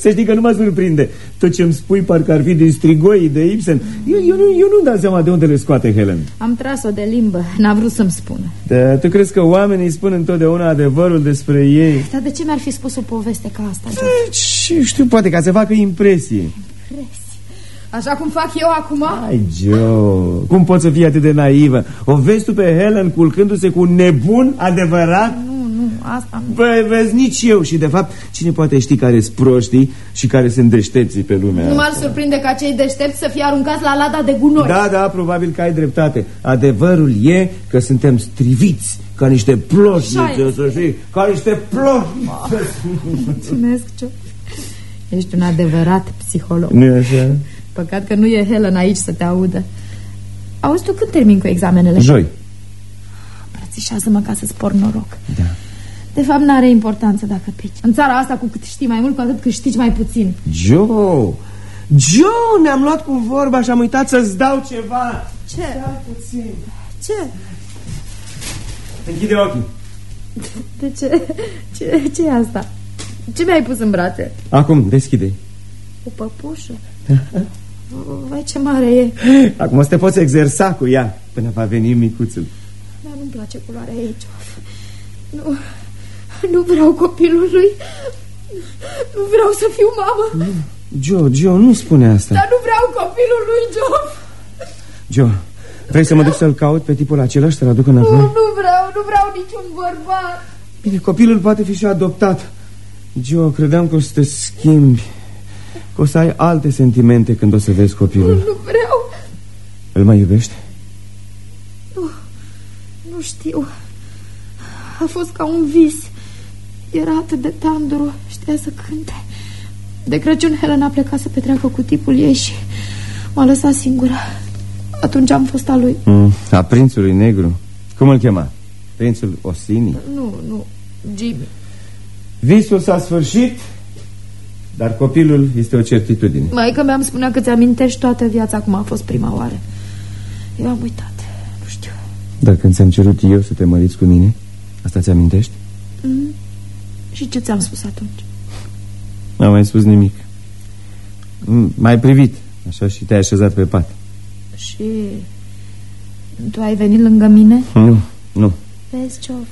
Să știi că nu mă surprinde. Tot ce-mi spui parcă ar fi din strigoi de Ibsen. Eu, eu, nu, eu nu-mi dau seama de unde le scoate Helen. Am tras-o de limbă, n-a vrut să-mi spună. Da, Tu crezi că oamenii spun întotdeauna adevărul despre ei? Dar de ce mi-ar fi spus o poveste ca asta, Geoff? Ce știu, poate ca să facă impresie Așa cum fac eu acum? Ai, Joe, cum poți să fii atât de naivă? O vezi tu pe Helen culcându-se cu un nebun adevărat? Nu, nu, asta nu Păi, vezi, nici eu Și de fapt, cine poate ști care sunt proștii Și care sunt deștepții pe lumea Nu m-ar asta? surprinde ca cei deștepți să fie aruncați la lada de gunoi Da, da, probabil că ai dreptate Adevărul e că suntem striviți Ca niște ploșnițe, Așa să știi Ca niște ploșnițe Mulțumesc, Geoff Ești un adevărat psiholog nu așa? Păcat că nu e Helen aici să te audă Auzi tu când termin cu examenele? Joi Îmbrățișează-mă ca să-ți por noroc da. De fapt n-are importanță dacă pici În țara asta cu cât știi mai mult, cu atât câștigi mai puțin Joe Joe, ne-am luat cu vorba și am uitat să-ți dau ceva Ce? Stai puțin Ce? Închide ochii De ce? Ce, ce e asta? Ce mi-ai pus în brațe? Acum, deschide O păpușă? Vai, ce mare e. Acum să te poți exersa cu ea Până va veni micuțul. Dar nu-mi place culoarea ei, Geoff Nu, nu vreau copilul lui Nu vreau să fiu mamă. Nu. Joe, Joe, nu spune asta. Dar nu vreau copilul lui Geoff Joe, vrei să mă duc să-l caut pe tipul acela și să-l aduc înapoi? Nu, nu vreau, nu vreau niciun bărbat. Bine, copilul poate fi și adoptat. Joe, credeam că o să te schimbi. Că o să ai alte sentimente când o să vezi copilul. Nu, nu vreau. Îl mai iubești? Nu, nu știu. A fost ca un vis. Era atât de tandru Știa să cânte. De Crăciun Helen a plecat să petreacă cu tipul ei Și m-a lăsat singură. Atunci am fost a lui. Mm, A prințului negru? Cum îl chema? Prințul Osini? Nu, nu, Jimmy. Visul s-a sfârșit Dar copilul este o certitudine Maica mea îmi spunea că ți-amintești toată viața Cum a fost prima oară Eu am uitat, nu știu Dar când ți-am cerut eu să te măriți cu mine Asta ți-amintești? mm. Și ce ți-am spus atunci? N-am mai spus nimic M-ai privit Așa și te-ai așezat pe pat Și tu ai venit lângă mine? Nu, nu Vezi, Geoff,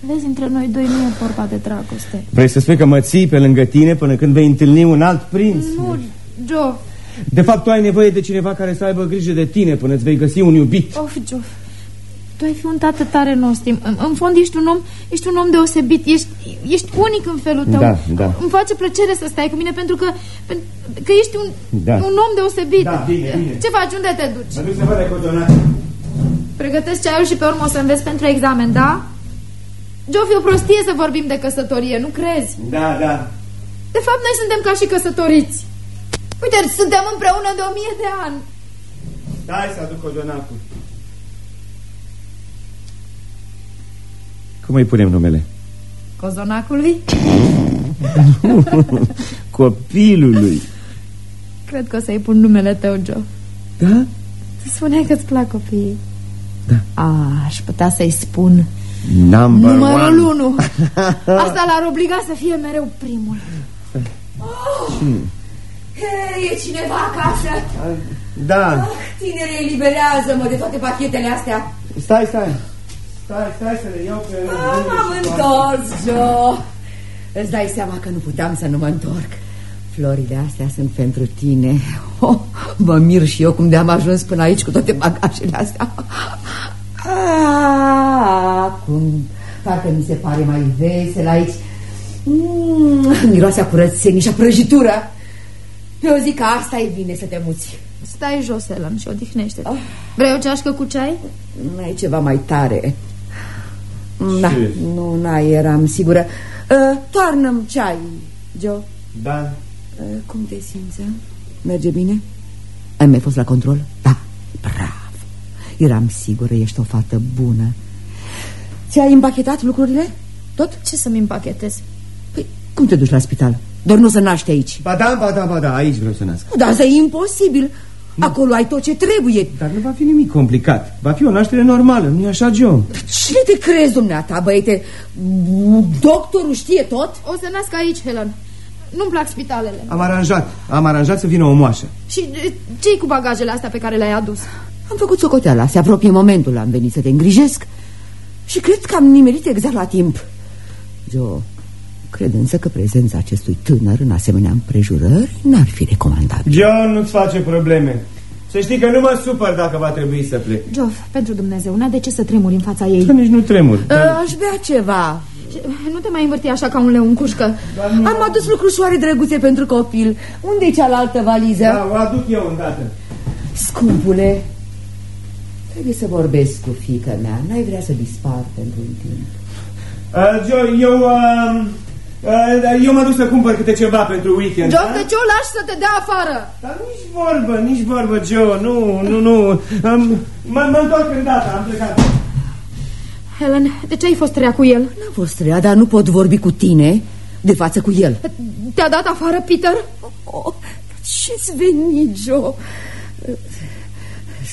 vezi, între noi doi nu e vorba de dragoste. Vrei să spui că mă ții pe lângă tine până când vei întâlni un alt prinț? Nu, Geoff De fapt, tu ai nevoie de cineva care să aibă grijă de tine până îți vei găsi un iubit. Of, Geoff tu ai fi un tată tare nostru. În, în fond ești un om Ești un om deosebit. Ești, ești unic în felul tău. Da, da. Îmi face plăcere să stai cu mine Pentru că, că ești un, da. un om deosebit. Da, bine, bine. Ce faci? Unde te duci? Mă duc să văd cotonat Pregătesc ceaiul și pe urmă o să înveți pentru examen, da? Geoff, e o prostie să vorbim de căsătorie, nu crezi? Da, da De fapt, noi suntem ca și căsătoriți Uite, suntem împreună de o mie de ani Stai să aduc cozonacul Cum îi punem numele? Cozonacului? Copilului Cred că o să-i pun numele tău, Joe Da? Tu spuneai că-ți plac copiii Da A, aș putea să-i spun Number Numărul one. 1 Asta l-ar obliga să fie mereu primul. Oh! Hei, e cineva acasă? Da. Oh, Tinere, eliberează-mă de toate pachetele astea. Stai, stai. Stai, stai să le iau pe ah, M-am întors, Joe Îți dai seama că nu puteam să nu mă întorc. Florile astea sunt pentru tine. Oh, Mă mir și eu cum de-am ajuns până aici cu toate bagajele astea. ah, Acum parcă mi se pare mai vesel aici mm, Miroasea curățenie și a prăjitură Eu zic că asta e bine să te muți Stai jos, Ellen, și odihnește -te. oh. Vrei o ceașcă cu ceai? Nu ai ceva mai tare Da, nu, na, eram sigură uh, Toarnă-mi ceai, Joe Da uh, Cum te simți, a? Merge bine? Ai mai fost la control? Da, bravo Eram sigură, ești o fată bună Ți-ai împachetat lucrurile? Tot? Ce să-mi împachetez? Păi, cum te duci la spital? Doar nu să naști aici Ba da, ba da, ba da, aici vreau să nasc Da, asta e imposibil nu. Acolo ai tot ce trebuie Dar nu va fi nimic complicat Va fi o naștere normală, nu-i așa, John? Cine te crezi, dumneata, băiete? Doctorul știe tot? O să nasc aici, Helen Nu-mi plac spitalele Am aranjat, am aranjat să vină o moașă Și ce cu bagajele astea pe care le-ai adus? Am făcut socoteala, se apropie momentul Am venit să te îngrijesc. Și cred că am nimerit exact la timp. Joe, cred însă că prezența acestui tânăr În asemenea împrejurări N-ar fi recomandabil John, nu-ți face probleme. Să știi că nu mă supăr dacă va trebui să plec. Geoff, pentru Dumnezeu, n-a de ce să tremuri în fața ei. Că nici nu tremur dar... Aș bea ceva. Nu te mai învârti așa ca un leu în cușcă. Doamne. Am adus lucrușoare drăguțe pentru copil. Unde-i cealaltă valiză? Da, o aduc eu îndată. Scumpule Trebuie să vorbesc cu fica mea N-ai vrea să dispar pentru un timp uh, Joe, eu... Uh... Uh, eu mă duc să cumpăr câte ceva pentru weekend Joe, de ce o lași să te dea afară? Dar nici vorbă, nici vorbă, Joe Nu, nu, nu um, Mă întorc îndată, am plecat Helen, de ce ai fost rea cu el? N-a fost rea, dar nu pot vorbi cu tine De față cu el Te-a dat afară, Peter? Oh, Ce-ți veni, Joe?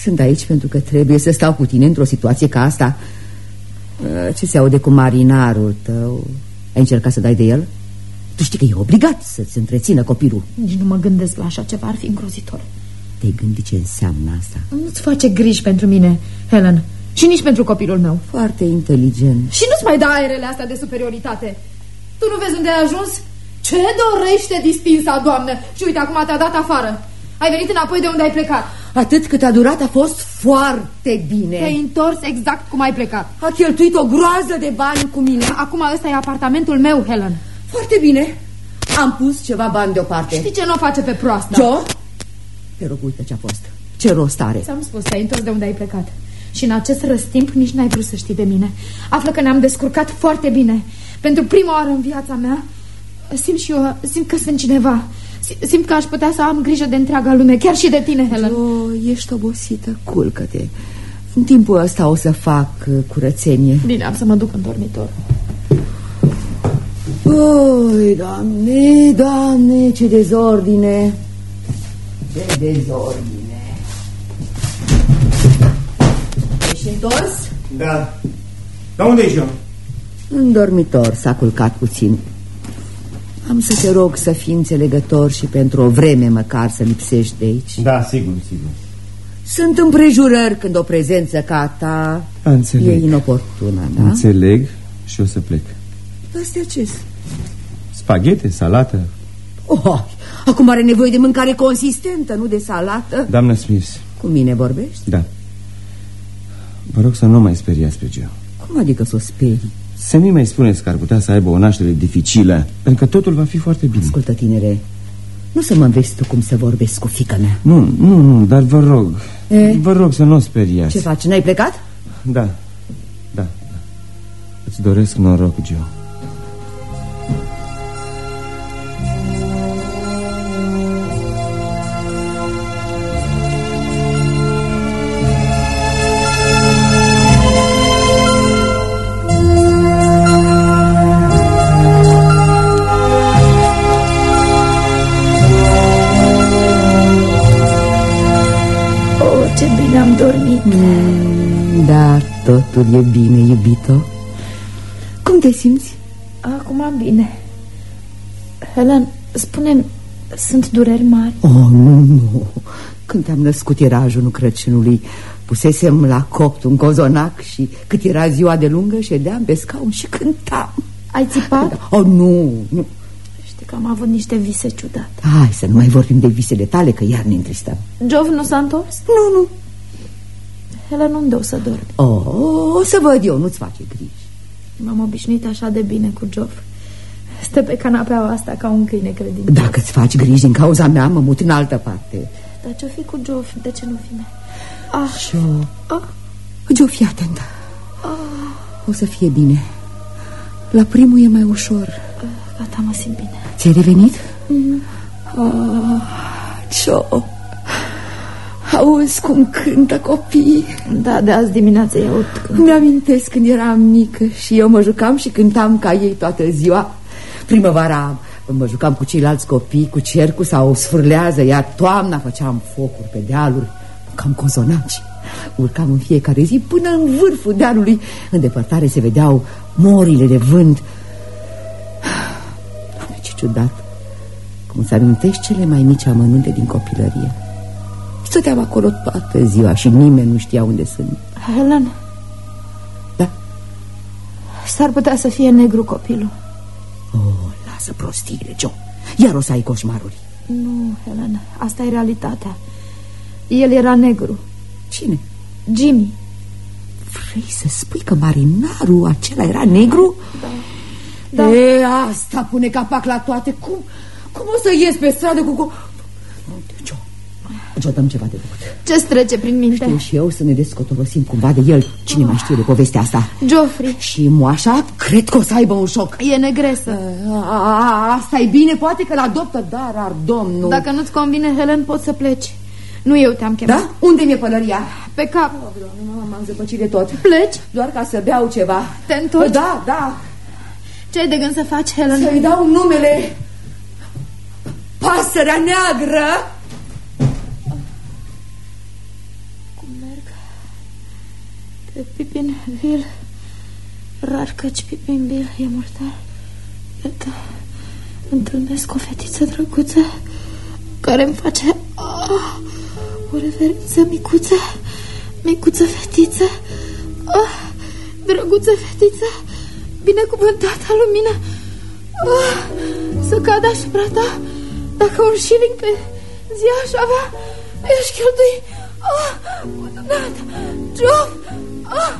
Sunt aici pentru că trebuie să stau cu tine într-o situație ca asta Uh, Ce se aude cu marinarul tău? Ai încercat să dai de el? Tu știi că e obligat să-ți întrețină copilul Nici nu mă gândesc la așa ceva, ar fi îngrozitor. Te-ai gândit ce înseamnă asta? Nu-ți face griji pentru mine, Helen, și nici pentru copilul meu. Foarte inteligent Și nu-ți mai da aerele astea de superioritate. Tu nu vezi unde ai ajuns? Ce dorește dispinsa, doamnă? Și uite, acum te-a dat afară. Ai venit înapoi de unde ai plecat. Atât cât a durat a fost foarte bine Te-ai întors exact cum ai plecat. A cheltuit o groază de bani cu mine Acum ăsta e apartamentul meu, Helen. Foarte bine Am pus ceva bani deoparte Știi ce nu o face pe proastă? Joe? Te rog, uite ce-a fost Ce rost are? Ți-am spus, te-ai întors de unde ai plecat. Și în acest răstimp nici n-ai vrut să știi de mine. Află că ne-am descurcat foarte bine. Pentru prima oară în viața mea, simt și eu, simt că sunt cineva. Si- Simt că aș putea să am grijă de întreaga lume, chiar și de tine, Helen. Joe, ești obosită, culcă-te În timpul ăsta o să fac uh, curățenie Bine, am să mă duc în dormitor. Oi, doamne, doamne, ce dezordine Ce dezordine Ești întors? Da. Dar unde ești eu? În dormitor s-a culcat puțin Am să te rog să fii înțelegător și pentru o vreme măcar să lipsești de aici Da, sigur, sigur. Sunt împrejurări când o prezență ca a ta Înțeleg. e inoportună, da? Înțeleg și o să plec. Astea ce Spaghete, salată. oh, Acum are nevoie de mâncare consistentă, nu de salată Doamnă Smith, Cu mine vorbești? da. Vă rog să nu mai speriați pe Geo. Cum adică să o sperii? Să nu mai spuneți că ar putea să aibă o naștere dificilă, pentru că totul va fi foarte bine. Ascultă, tinere Nu să mă înveți tu cum să vorbesc cu fica mea Nu, nu, nu, dar vă rog, E? vă rog să nu o speriați. Ce faci, n-ai plecat? Da, da, da. Îți doresc noroc, Geo. Totul e bine, iubito Cum te simți? Acum am bine. Helen, spune sunt dureri mari? Oh, nu, nu Când te-am născut era ajunul Crăciunului Pusesem la copt un cozonac Și cât era ziua de lungă Ședeam pe scaun și cântam Ai țipat? Oh, nu, nu Știi că am avut niște vise ciudate. Hai să nu mai vorbim de visele tale Că iar ne întristăm Jov nu s-a întors? Nu, nu Helen, unde o să dormi? Oh, o să văd eu, nu-ți face griji M-am obișnuit așa de bine cu Jov. Stă pe canapeaua asta ca un câine credincios. Dacă îți faci griji din cauza mea, mă mut în altă parte Dar ce-o fi cu Jov? De ce nu fi mea? Ah, Jo, ah, Jo, fii atentă O să fie bine La primul e mai ușor gata, mă simt bine. Ți-ai revenit? Mm. Oh, Jo Auzi cum cântă copiii. Da, de azi dimineață i aud că... Mi-amintesc când eram mică și eu mă jucam și cântam ca ei toată ziua. Primăvara mă jucam cu ceilalți copii, cu cercul sau sfârlează Iar toamna făceam focuri pe dealuri, cam cozonaci. Urcam în fiecare zi până în vârful dealului. În depărtare se vedeau morile de vânt. Doamne, ce ciudat. Cum îți amintești cele mai mici amănunte din copilărie Stăteam acolo toată ziua și nimeni nu știa unde sunt Helen, Da? s-ar putea să fie negru copilul. Oh, lasă prostiile, Joe Iar o să ai coșmaruri Nu, Helen, asta e realitatea. El era negru. Cine? Jimmy. Vrei să spui că marinarul acela era negru? Da. E, asta pune capac la toate Cum, cum o să ies pe stradă cu... cu... Joe, Joe, dăm ceva de făcut Ce-ți trece prin minte? Știu și eu să ne descotorosim cumva de el Cine mai știe de povestea asta Geoffrey, Și moașa, cred că o să aibă un șoc e negresă. a, Asta e bine, poate că l-adoptă Dar ar domnul Dacă nu-ți convine, Helen, poți să pleci. Nu eu te-am chemat. Da? Unde mi-e pălăria? Pe cap. M-am zăpăcit de tot Pleci? Doar ca să beau ceva Te întorci? Da, da Ce ai de gând să faci, Helen? Să-i dau numele Pasărea neagră Cum merg? Pe Pippinville. Rar căci Pipimbil e murtar. Iată, întâlnesc o fetiță drăguță care îmi face oh, o referință micuță, micuță fetiță, oh, drăguță fetiță, binecuvântată lumină, oh, să cadă asupra ta, dacă un șiling pe zi aș avea, aș cheltui, oh, minunat, Job, oh,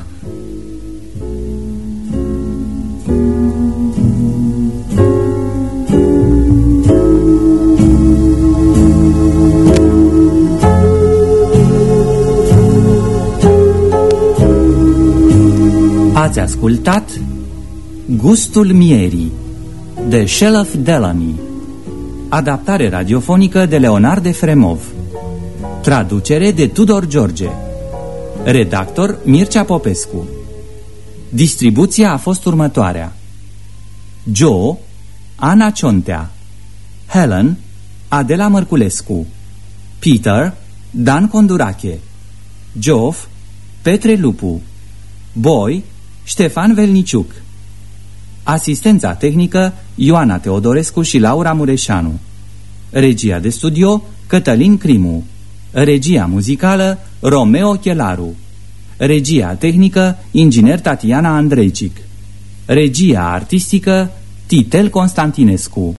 Ați ascultat Gustul Mierii de Shelf Delany Adaptare radiofonică de Leonard de Fremov Traducere de Tudor George Redactor Mircea Popescu. Distribuția a fost următoarea. Joe Ana Ciontea Helen Adela Mărculescu. Peter Dan Condurache. Geoff Petre Lupu. Boy Ștefan Velniciuc. Asistența tehnică Ioana Teodorescu și Laura Mureșanu. Regia de studio Cătălin Crimu Regia muzicală Romeo Chelaru. Regia tehnică Inginer Tatiana Andreicic Regia artistică Titel Constantinescu